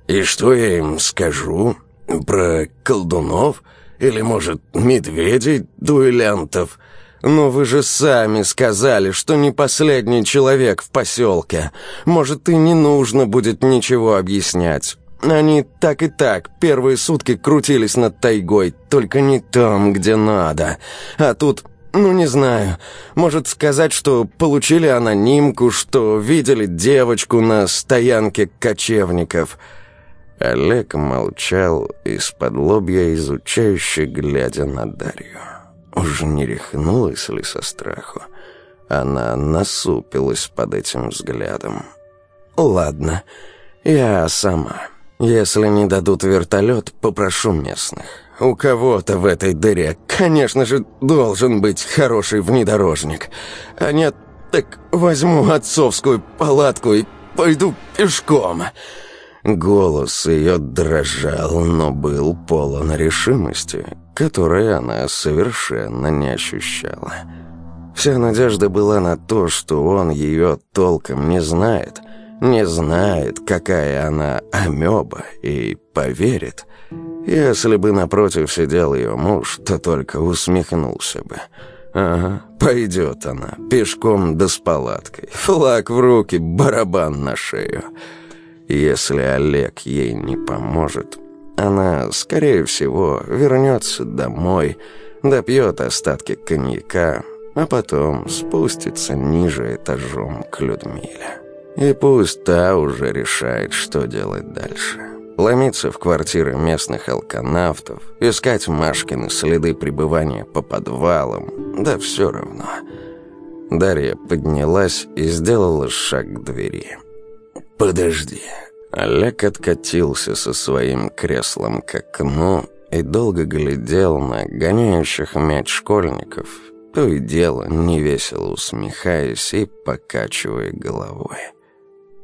«И что я им скажу? Про колдунов? Или, может, медведей, дуэлянтов?» «Но вы же сами сказали, что не последний человек в поселке. Может, и не нужно будет ничего объяснять. Они так и так первые сутки крутились над тайгой, только не там, где надо. А тут, ну не знаю, может сказать, что получили анонимку, что видели девочку на стоянке кочевников». Олег молчал, из-под лобья изучающе глядя на Дарью. Уж не рехнулась ли со страху? Она насупилась под этим взглядом. «Ладно, я сама. Если не дадут вертолет, попрошу местных. У кого-то в этой дыре, конечно же, должен быть хороший внедорожник. А нет, так возьму отцовскую палатку и пойду пешком». Голос ее дрожал, но был полон решимости, которой она совершенно не ощущала. Вся надежда была на то, что он ее толком не знает, не знает, какая она амеба, и поверит. Если бы напротив сидел ее муж, то только усмехнулся бы. Ага, пойдет она, пешком да с палаткой, флаг в руки, барабан на шею. Если Олег ей не поможет, она, скорее всего, вернется домой, допьет остатки коньяка, а потом спустится ниже этажом к Людмиле. И пусть та уже решает, что делать дальше. Ломиться в квартиры местных алканавтов, искать Машкины следы пребывания по подвалам, да все равно. Дарья поднялась и сделала шаг к двери. «Подожди». Олег откатился со своим креслом к окну и долго глядел на гоняющих мяч школьников, то и дело невесело усмехаясь и покачивая головой.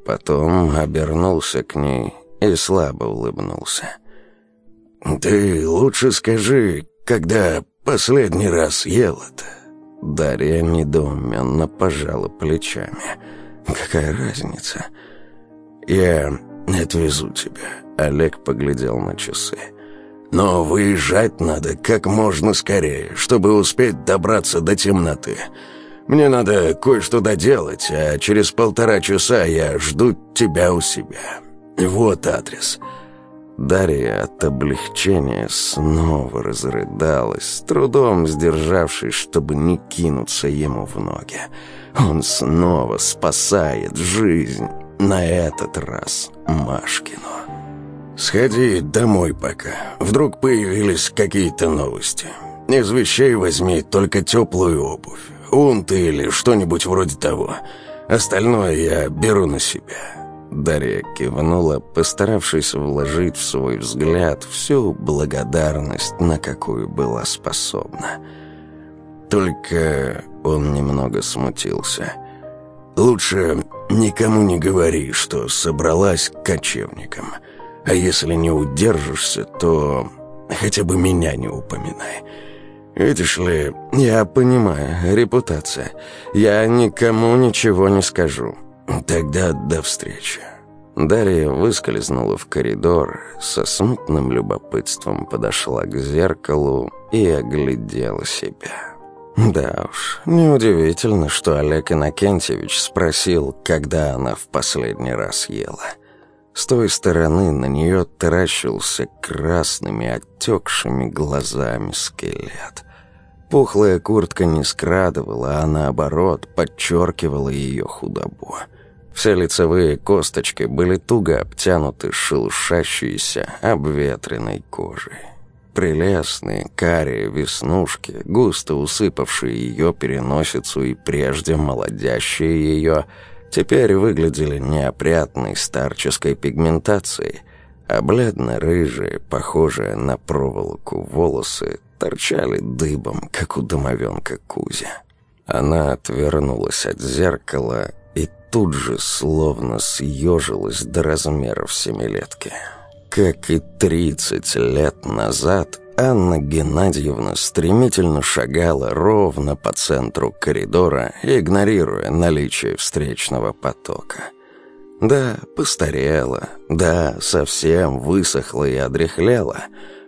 Потом обернулся к ней и слабо улыбнулся. «Ты лучше скажи, когда последний раз ел-то?» Дарья недоуменно пожала плечами. «Какая разница?» «Я отвезу тебя», — Олег поглядел на часы. «Но выезжать надо как можно скорее, чтобы успеть добраться до темноты. Мне надо кое-что доделать, а через полтора часа я жду тебя у себя. Вот адрес». Дарья от облегчения снова разрыдалась, с трудом сдержавшись, чтобы не кинуться ему в ноги. Он снова спасает жизнь, на этот раз Машкину. «Сходи домой пока. Вдруг появились какие-то новости. Из вещей возьми только теплую обувь, унты или что-нибудь вроде того. Остальное я беру на себя». Дарья кивнула, постаравшись вложить в свой взгляд всю благодарность, на какую была способна. Только он немного смутился. «Лучше никому не говори, что собралась к кочевникам. А если не удержишься, то хотя бы меня не упоминай. Видишь ли, я понимаю, репутация. Я никому ничего не скажу». «Тогда до встречи». Дарья выскользнула в коридор, со смутным любопытством подошла к зеркалу и оглядела себя. Да уж, неудивительно, что Олег Иннокентьевич спросил, когда она в последний раз ела. С той стороны на нее таращился красными отекшими глазами скелет. Пухлая куртка не скрадывала, а наоборот подчеркивала ее худобу. Все лицевые косточки были туго обтянуты шелушащейся, обветренной кожей. Прелестные, карие веснушки, густо усыпавшие ее переносицу и прежде молодящие ее, теперь выглядели неопрятной старческой пигментацией, а бледно-рыжие, похожие на проволоку волосы, торчали дыбом, как у домовенка Кузя. Она отвернулась от зеркала тут же словно съежилась до размеров семилетки. Как и тридцать лет назад, Анна Геннадьевна стремительно шагала ровно по центру коридора, игнорируя наличие встречного потока. Да, постарела, да, совсем высохла и одряхлела,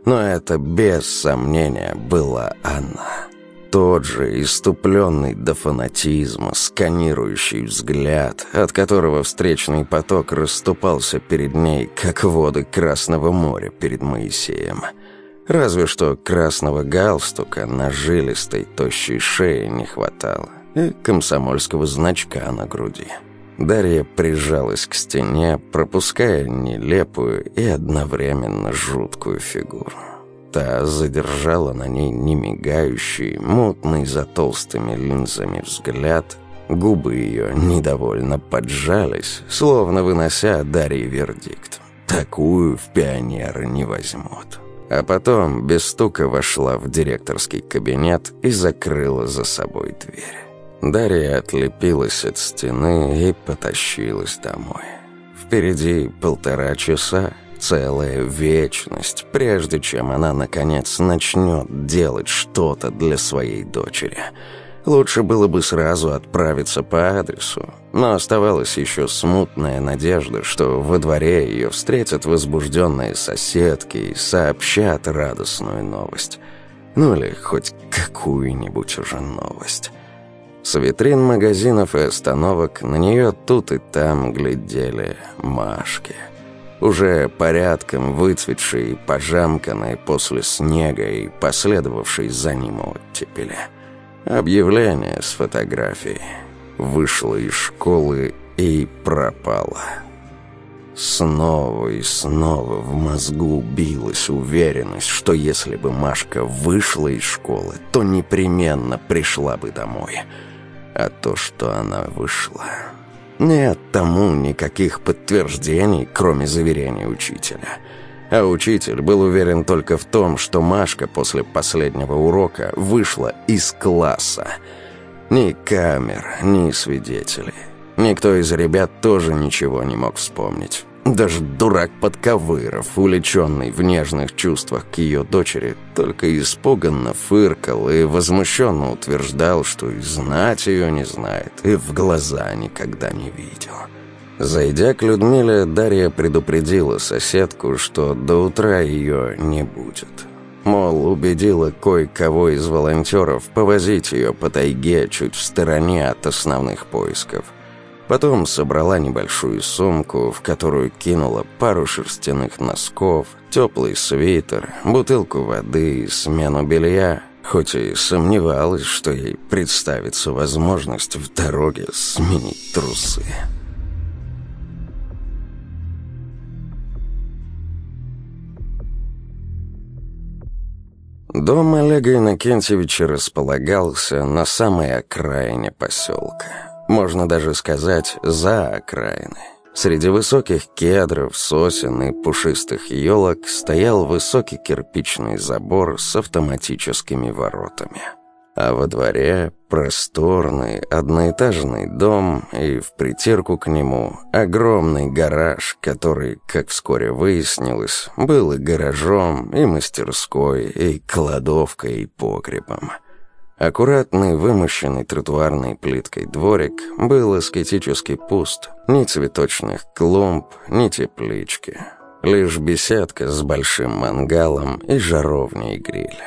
но это без сомнения была она. Тот же иступленный до фанатизма, сканирующий взгляд, от которого встречный поток расступался перед ней, как воды Красного моря перед Моисеем. Разве что красного галстука на жилистой тощей шее не хватало, и комсомольского значка на груди. Дарья прижалась к стене, пропуская нелепую и одновременно жуткую фигуру. Та задержала на ней немигающий, мутный за толстыми линзами взгляд. Губы ее недовольно поджались, словно вынося Дарье вердикт. Такую в пионеры не возьмут. А потом без стука вошла в директорский кабинет и закрыла за собой дверь. Дарья отлепилась от стены и потащилась домой. Впереди полтора часа, Целая вечность, прежде чем она, наконец, начнет делать что-то для своей дочери. Лучше было бы сразу отправиться по адресу, но оставалась еще смутная надежда, что во дворе ее встретят возбужденные соседки и сообщат радостную новость. Ну или хоть какую-нибудь уже новость. С витрин магазинов и остановок на нее тут и там глядели Машки – уже порядком выцветший и пожамканный после снега и последовавший за ним оттепеля. Объявление с фотографией вышло из школы и пропало. Снова и снова в мозгу билась уверенность, что если бы Машка вышла из школы, то непременно пришла бы домой. А то, что она вышла... Нет тому никаких подтверждений, кроме заверений учителя. А учитель был уверен только в том, что Машка после последнего урока вышла из класса. Ни камер, ни свидетелей. Никто из ребят тоже ничего не мог вспомнить. Даже дурак Подковыров, увлеченный в нежных чувствах к ее дочери, только испуганно фыркал и возмущенно утверждал, что и знать ее не знает, и в глаза никогда не видел. Зайдя к Людмиле, Дарья предупредила соседку, что до утра ее не будет. Мол, убедила кое-кого из волонтеров повозить ее по тайге чуть в стороне от основных поисков. Потом собрала небольшую сумку, в которую кинула пару шерстяных носков, теплый свитер, бутылку воды и смену белья, хоть и сомневалась, что ей представится возможность в дороге сменить трусы. Дом Олега Иннокентьевича располагался на самой окраине поселка. Можно даже сказать, за окраиной. Среди высоких кедров, сосен и пушистых елок стоял высокий кирпичный забор с автоматическими воротами. А во дворе просторный одноэтажный дом и в притирку к нему огромный гараж, который, как вскоре выяснилось, был и гаражом, и мастерской, и кладовкой, и погребом. Аккуратный, вымощенный тротуарной плиткой дворик был аскетически пуст. Ни цветочных клумб, ни теплички. Лишь беседка с большим мангалом и жаровней гриль.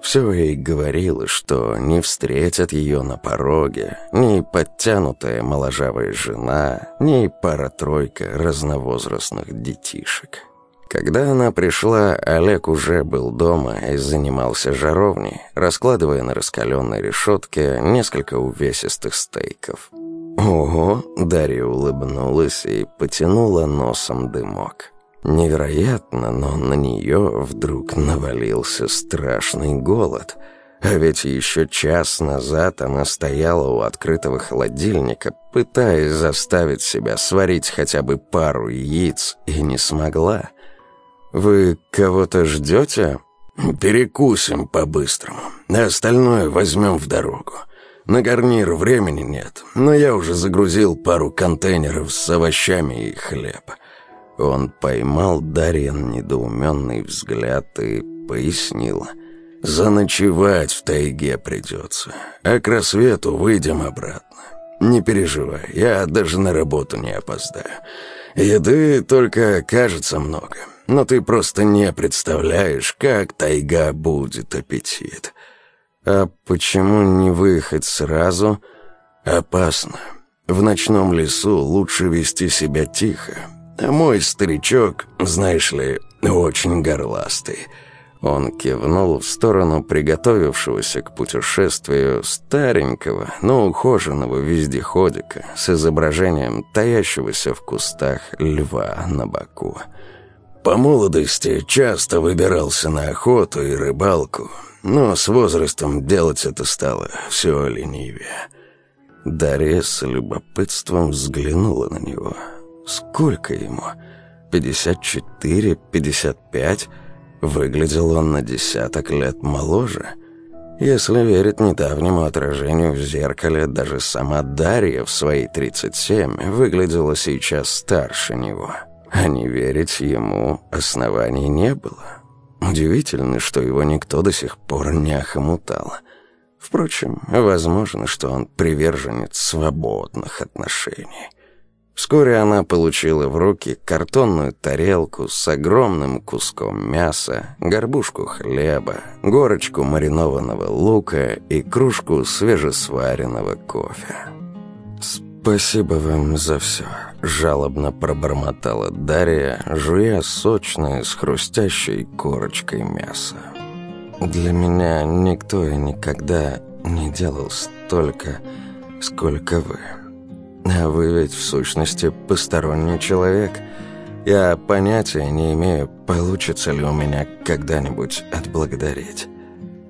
Все ей говорило, что не встретят ее на пороге ни подтянутая моложавая жена, ни пара-тройка разновозрастных детишек. Когда она пришла, Олег уже был дома и занимался жаровней, раскладывая на раскаленной решетке несколько увесистых стейков. «Ого!» — Дарья улыбнулась и потянула носом дымок. Невероятно, но на нее вдруг навалился страшный голод. А ведь еще час назад она стояла у открытого холодильника, пытаясь заставить себя сварить хотя бы пару яиц, и не смогла — «Вы кого-то ждете?» «Перекусим по-быстрому. Остальное возьмем в дорогу. На гарнир времени нет, но я уже загрузил пару контейнеров с овощами и хлеб». Он поймал Дарьян недоуменный взгляд и пояснил. «Заночевать в тайге придется, а к рассвету выйдем обратно. Не переживай, я даже на работу не опоздаю. Еды только кажется много, но ты просто не представляешь, как тайга будет аппетит. А почему не выехать сразу? Опасно. В ночном лесу лучше вести себя тихо. А мой старичок, знаешь ли, очень горластый. Он кивнул в сторону приготовившегося к путешествию старенького, но ухоженного вездеходика с изображением таящегося в кустах льва на боку. По молодости часто выбирался на охоту и рыбалку, но с возрастом делать это стало все ленивее. Дарья с любопытством взглянула на него. Сколько ему? Пятьдесят четыре, пятьдесят пять? Выглядел он на десяток лет моложе. Если верить недавнему отражению в зеркале, даже сама Дарья в свои тридцать семь выглядела сейчас старше него а не верить ему оснований не было. Удивительно, что его никто до сих пор не охомутал. Впрочем, возможно, что он приверженец свободных отношений. Вскоре она получила в руки картонную тарелку с огромным куском мяса, горбушку хлеба, горочку маринованного лука и кружку свежесваренного кофе. «Спасибо вам за все», — жалобно пробормотала Дарья, жуя сочное с хрустящей корочкой мясо. «Для меня никто и никогда не делал столько, сколько вы. А вы ведь в сущности посторонний человек. Я понятия не имею, получится ли у меня когда-нибудь отблагодарить».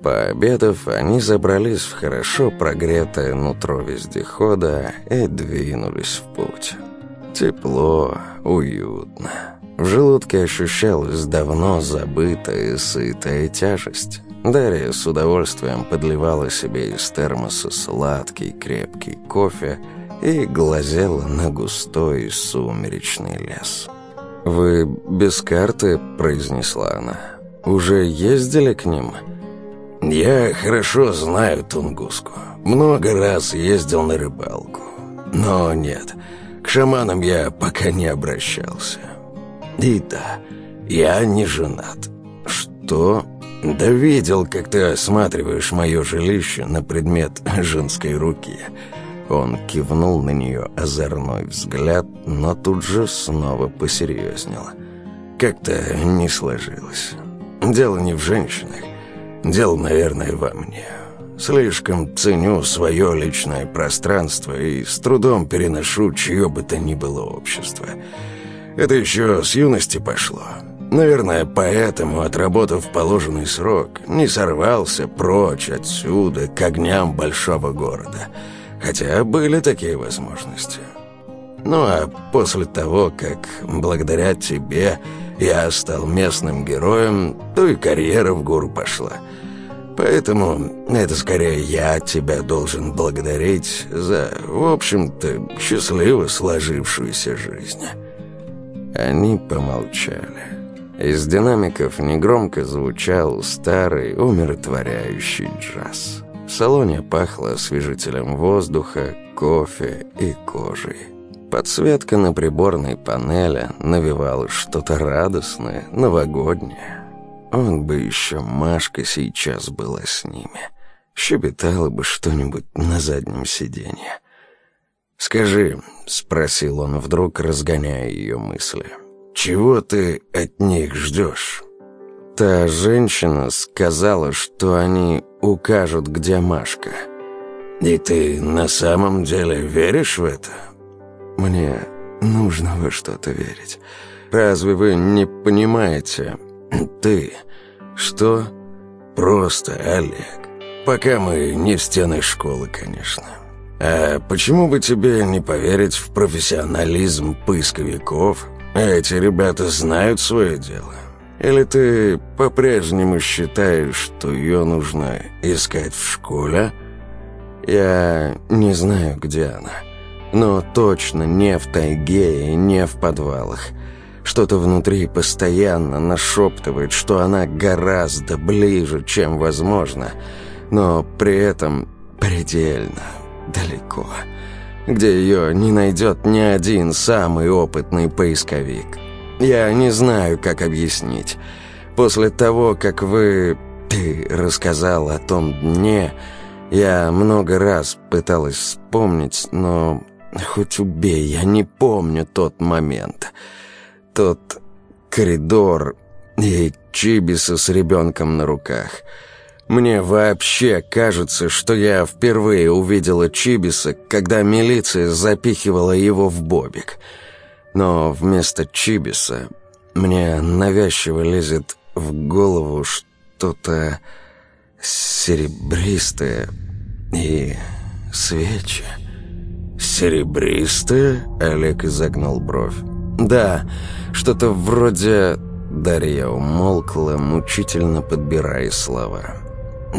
Пообедав, они забрались в хорошо прогретое нутро вездехода и двинулись в путь. Тепло, уютно. В желудке ощущалась давно забытая сытая тяжесть. Дарья с удовольствием подливала себе из термоса сладкий крепкий кофе и глазела на густой сумеречный лес. «Вы без карты?» – произнесла она. «Уже ездили к ним?» «Я хорошо знаю Тунгуску. Много раз ездил на рыбалку. Но нет, к шаманам я пока не обращался. И да, я не женат. Что? Да видел, как ты осматриваешь мое жилище на предмет женской руки. Он кивнул на нее озорной взгляд, но тут же снова посерьезнел. «Как-то не сложилось. Дело не в женщинах. Дело, наверное, во мне. Слишком ценю свое личное пространство и с трудом переношу чье бы то ни было общество. Это еще с юности пошло. Наверное, поэтому, отработав положенный срок, не сорвался прочь отсюда к огням большого города. Хотя были такие возможности. Ну а после того, как благодаря тебе я стал местным героем, то и карьера в гору пошла. Поэтому это скорее я тебя должен благодарить за, в общем-то, счастливо сложившуюся жизнь». Они помолчали. Из динамиков негромко звучал старый, умиротворяющий джаз. В салоне пахло освежителем воздуха, кофе и кожей. Подсветка на приборной панели навевала что-то радостное, новогоднее. Он бы еще, Машка, сейчас была с ними. Щебетала бы что-нибудь на заднем сиденье. «Скажи», — спросил он вдруг, разгоняя ее мысли, — «Чего ты от них ждешь?» Та женщина сказала, что они укажут, где Машка. «И ты на самом деле веришь в это?» «Мне нужно во что-то верить. Разве вы не понимаете?» [clears throat] «Ты? Что?» «Просто, Олег. Пока мы не в стены школы, конечно. А почему бы тебе не поверить в профессионализм поисковиков эти ребята знают свое дело? Или ты по-прежнему считаешь, что ее нужно искать в школе? Я не знаю, где она. Но точно не в тайге и не в подвалах. Что-то внутри постоянно нашептывает, что она гораздо ближе, чем возможно, но при этом предельно далеко где ее не найдет ни один самый опытный поисковик. Я не знаю, как объяснить. После того, как вы... ты рассказал о том дне, я много раз пыталась вспомнить, но хоть убей, я не помню тот момент. Тот коридор и Чибиса с ребенком на руках — мне вообще кажется, что я впервые увидела Чибиса, когда милиция запихивала его в бобик. Но вместо Чибиса мне навязчиво лезет в голову что-то серебристое и свечи. «Серебристое?» — Олег изогнул бровь. «Да, что-то вроде...» Дарья умолкла, мучительно подбирая слова.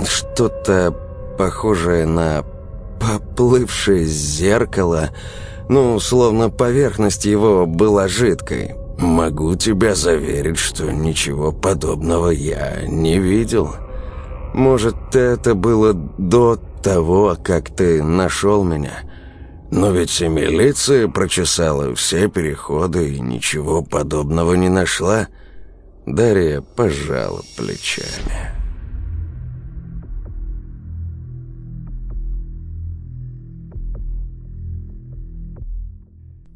Что-то похожее на поплывшее зеркало, ну, словно поверхность его была жидкой. Могу тебя заверить, что ничего подобного я не видел. Может, это было до того, как ты нашел меня? Но ведь и милиция прочесала все переходы и ничего подобного не нашла. Дарья пожала плечами.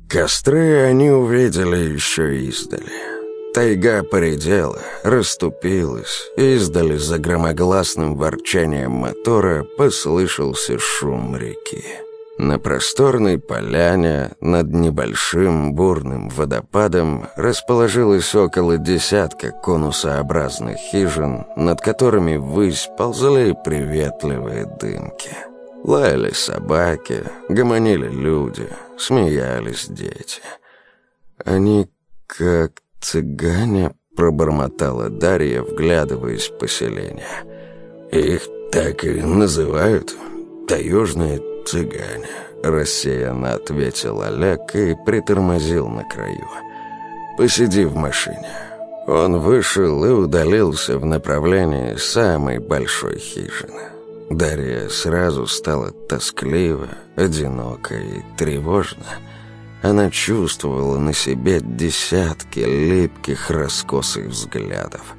Костры они увидели еще издали. Тайга поредела, расступилась, издали за громогласным ворчанием мотора послышался шум реки. На просторной поляне над небольшим бурным водопадом расположилось около десятка конусообразных хижин, над которыми ввысь ползали приветливые дымки. Лаяли собаки, гомонили люди, смеялись дети. «Они как цыгане», — пробормотала Дарья, вглядываясь в поселение. «Их так и называют, таежные цыгане», — рассеянно ответил Олег и притормозил на краю. «Посиди в машине». Он вышел и удалился в направлении самой большой хижины. Дарья сразу стала тоскливо, одиноко и тревожно. Она чувствовала на себе десятки липких раскосых взглядов.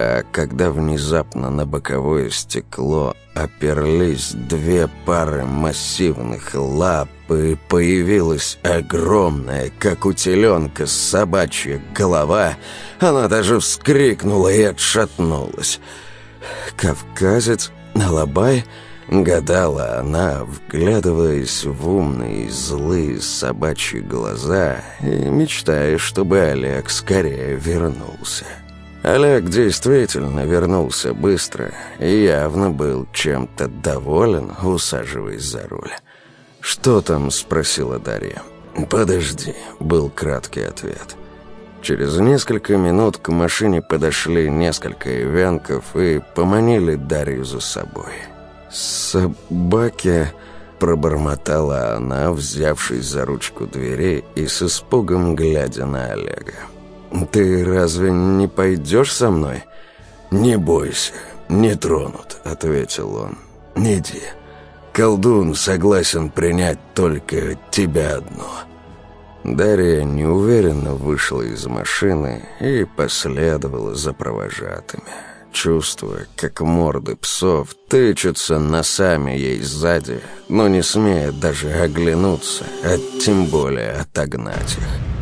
А когда внезапно на боковое стекло оперлись две пары массивных лап, и появилась огромная, как у теленка, собачья голова, она даже вскрикнула и отшатнулась. «Кавказец? Алабай?» — гадала она, вглядываясь в умные, злые собачьи глаза и мечтая, чтобы Олег скорее вернулся. Олег действительно вернулся быстро и явно был чем-то доволен, усаживаясь за руль. «Что там?» — спросила Дарья. «Подожди», — был краткий ответ. Через несколько минут к машине подошли несколько ивенков и поманили Дарью за собой. «Собаки...» — пробормотала она, взявшись за ручку двери и с испугом глядя на Олега. «Ты разве не пойдешь со мной?» «Не бойся, не тронут», — ответил он. «Иди. Колдун согласен принять только тебя одну». Дарья неуверенно вышла из машины и последовала за провожатыми, чувствуя, как морды псов тычутся носами ей сзади, но не смея даже оглянуться, а тем более отогнать их.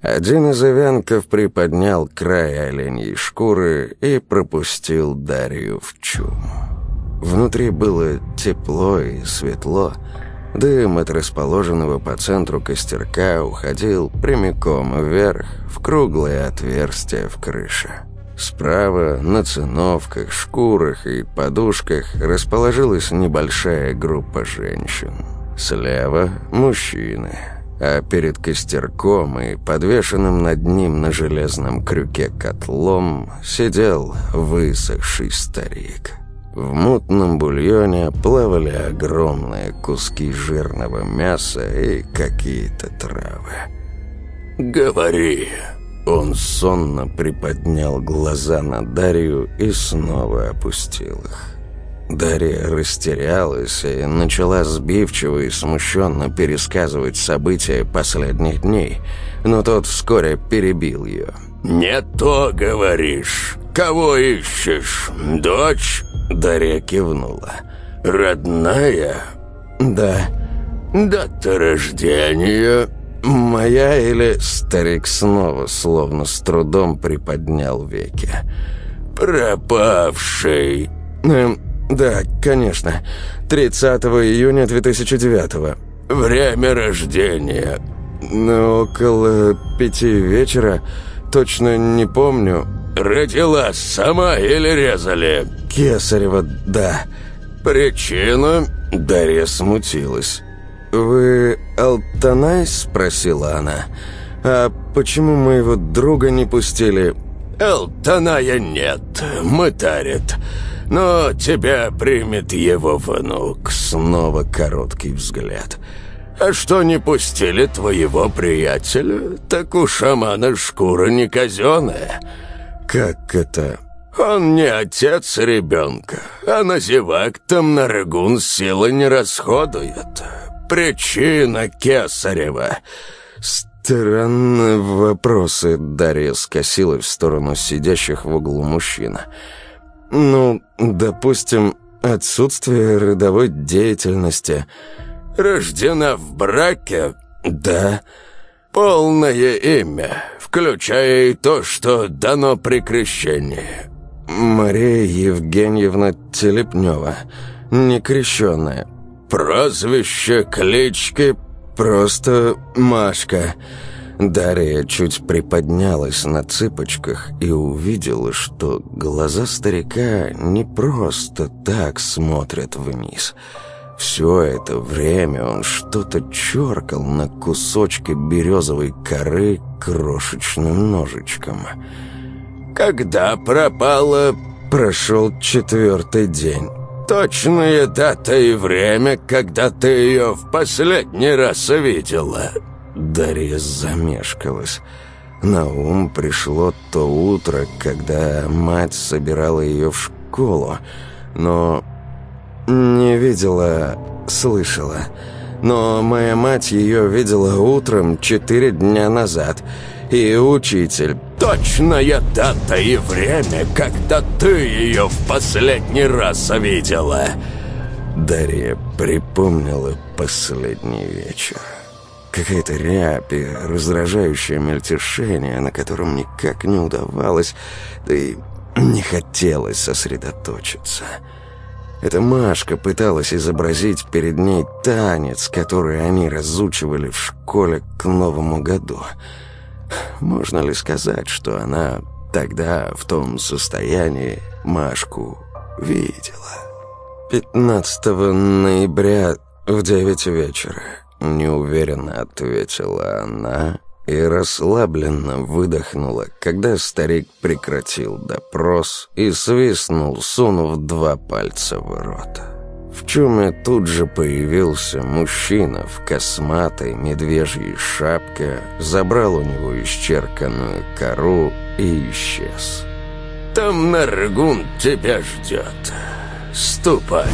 Один из овянков приподнял край оленьей шкуры и пропустил Дарью в чум. Внутри было тепло и светло. Дым от расположенного по центру костерка уходил прямиком вверх в круглое отверстие в крыше. Справа, на циновках, шкурах и подушках расположилась небольшая группа женщин. Слева – мужчины – а перед костерком и подвешенным над ним на железном крюке котлом сидел высохший старик. В мутном бульоне плавали огромные куски жирного мяса и какие-то травы. «Говори!» Он сонно приподнял глаза на Дарью и снова опустил их. Дарья растерялась и начала сбивчиво и смущенно пересказывать события последних дней, но тот вскоре перебил ее. «Не то говоришь. Кого ищешь? Дочь?» Дарья кивнула. «Родная?» «Да». «Дата рождения?» «Моя или...» Старик снова, словно с трудом приподнял веки. «Пропавший». «Эм, «Да, конечно. 30 июня 2009 «Время рождения?» ну, «Около пяти вечера. Точно не помню». «Родилась сама или резали?» «Кесарева, да». «Причина?» Дарья смутилась. «Вы Алтанай?» – спросила она. «А почему моего друга не пустили?» «Алтаная нет, мытарит. Но тебя примет его внук. Снова короткий взгляд. А что не пустили твоего приятеля? Так у шамана шкура не казенная. Как это? Он не отец ребенка, а на зевак там на рыгун силы не расходует. Причина Кесарева. Странные вопросы Дарья скосила в сторону сидящих в углу мужчина. Ну, допустим, отсутствие родовой деятельности. Рождена в браке? Да. Полное имя, включая и то, что дано при крещении. Мария Евгеньевна Телепнева, некрещенная. Прозвище, клички? Просто Машка. Дарья чуть приподнялась на цыпочках и увидела, что глаза старика не просто так смотрят вниз. Все это время он что-то черкал на кусочке березовой коры крошечным ножичком. «Когда пропала...» Прошел четвертый день. «Точная дата и время, когда ты ее в последний раз видела?» Дарья замешкалась. На ум пришло то утро, когда мать собирала ее в школу, но не видела, слышала. Но моя мать ее видела утром четыре дня назад. И учитель... Точная дата и время, когда ты ее в последний раз видела. Дарья припомнила последний вечер. Какая-то рябь раздражающее мельтешение, на котором никак не удавалось, да и [clears throat] не хотелось сосредоточиться. Эта Машка пыталась изобразить перед ней танец, который они разучивали в школе к Новому году. Можно ли сказать, что она тогда в том состоянии Машку видела? 15 ноября в девять вечера неуверенно ответила она и расслабленно выдохнула, когда старик прекратил допрос и свистнул, сунув два пальца в рот. В чуме тут же появился мужчина в косматой медвежьей шапке, забрал у него исчерканную кору и исчез. «Там Наргун тебя ждет. Ступай!»